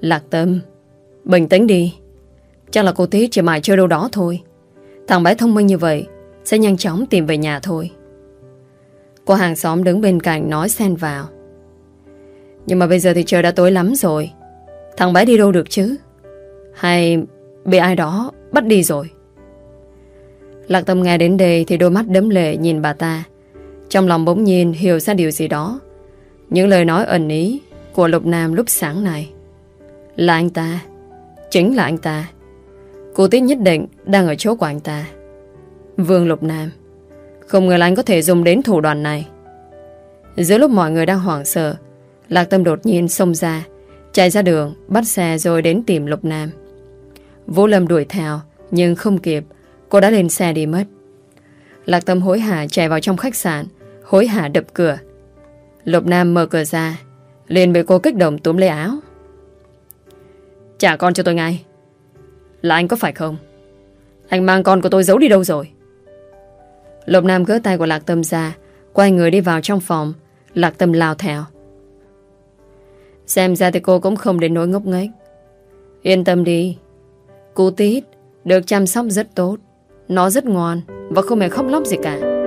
Lạc Tâm, bình tĩnh đi. Chắc là cô Tí chỉ mãi chơi đâu đó thôi. Thằng bé thông minh như vậy sẽ nhanh chóng tìm về nhà thôi. Cô hàng xóm đứng bên cạnh nói xen vào. Nhưng mà bây giờ thì trời đã tối lắm rồi. Thằng bé đi đâu được chứ? Hay bị ai đó bắt đi rồi? Lạc Tâm nghe đến đây thì đôi mắt đấm lệ nhìn bà ta. Trong lòng bỗng nhiên hiểu ra điều gì đó. Những lời nói ẩn ý của Lục Nam lúc sáng này. Là anh ta. Chính là anh ta. Cô Tít nhất định đang ở chỗ của anh ta. Vương Lục Nam. Không ngờ là anh có thể dùng đến thủ đoạn này. Giữa lúc mọi người đang hoảng sợ, Lạc Tâm đột nhiên xông ra, chạy ra đường, bắt xe rồi đến tìm Lục Nam. Vũ Lâm đuổi theo, nhưng không kịp, cô đã lên xe đi mất. Lạc Tâm hối hả chạy vào trong khách sạn, hối hả đập cửa. Lục Nam mở cửa ra, liền bị cô kích động túm lấy áo. Trả con cho tôi ngay. Là anh có phải không? Anh mang con của tôi giấu đi đâu rồi? Lộc Nam gỡ tay của Lạc Tâm ra, quay người đi vào trong phòng, Lạc Tâm lao theo. Xem ra thì cô cũng không đến nỗi ngốc nghếch. Yên tâm đi. Cô Tít được chăm sóc rất tốt. Nó rất ngoan và không hề khóc lóc gì cả.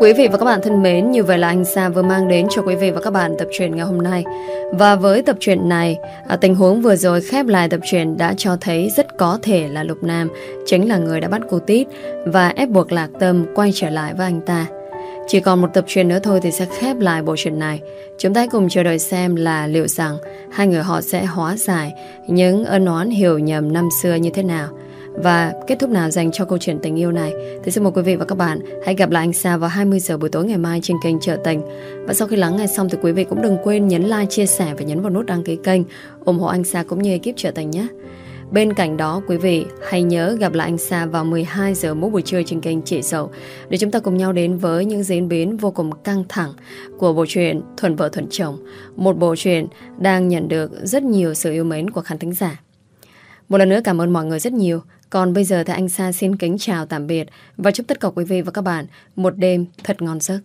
Quý vị và các bạn thân mến, như vậy là anh Sa vừa mang đến cho quý vị và các bạn tập truyện ngày hôm nay. Và với tập truyện này, à, tình huống vừa rồi khép lại tập truyện đã cho thấy rất có thể là Lục Nam chính là người đã bắt cô Tít và ép buộc Lạc Tâm quay trở lại với anh ta. Chỉ còn một tập truyện nữa thôi thì sẽ khép lại bộ truyện này. Chúng ta cùng chờ đợi xem là liệu rằng hai người họ sẽ hóa giải những ân oán hiểu nhầm năm xưa như thế nào. Và kết thúc nào dành cho câu chuyện tình yêu này Thì xin mời quý vị và các bạn Hãy gặp lại anh Sa vào 20 giờ buổi tối ngày mai Trên kênh Trợ Tình Và sau khi lắng nghe xong thì quý vị cũng đừng quên nhấn like, chia sẻ Và nhấn vào nút đăng ký kênh ủng hộ anh Sa cũng như ekip Trợ Tình nhé Bên cạnh đó quý vị hãy nhớ gặp lại anh Sa vào 12 giờ mỗi buổi trưa trên kênh Chị Dậu để chúng ta cùng nhau đến với những diễn biến vô cùng căng thẳng của bộ truyện Thuần Vợ Thuần Chồng. Một bộ truyện đang nhận được rất nhiều sự yêu mến của khán thính giả. Một lần nữa cảm ơn mọi người rất nhiều. Còn bây giờ thì anh Sa xin kính chào tạm biệt và chúc tất cả quý vị và các bạn một đêm thật ngon giấc.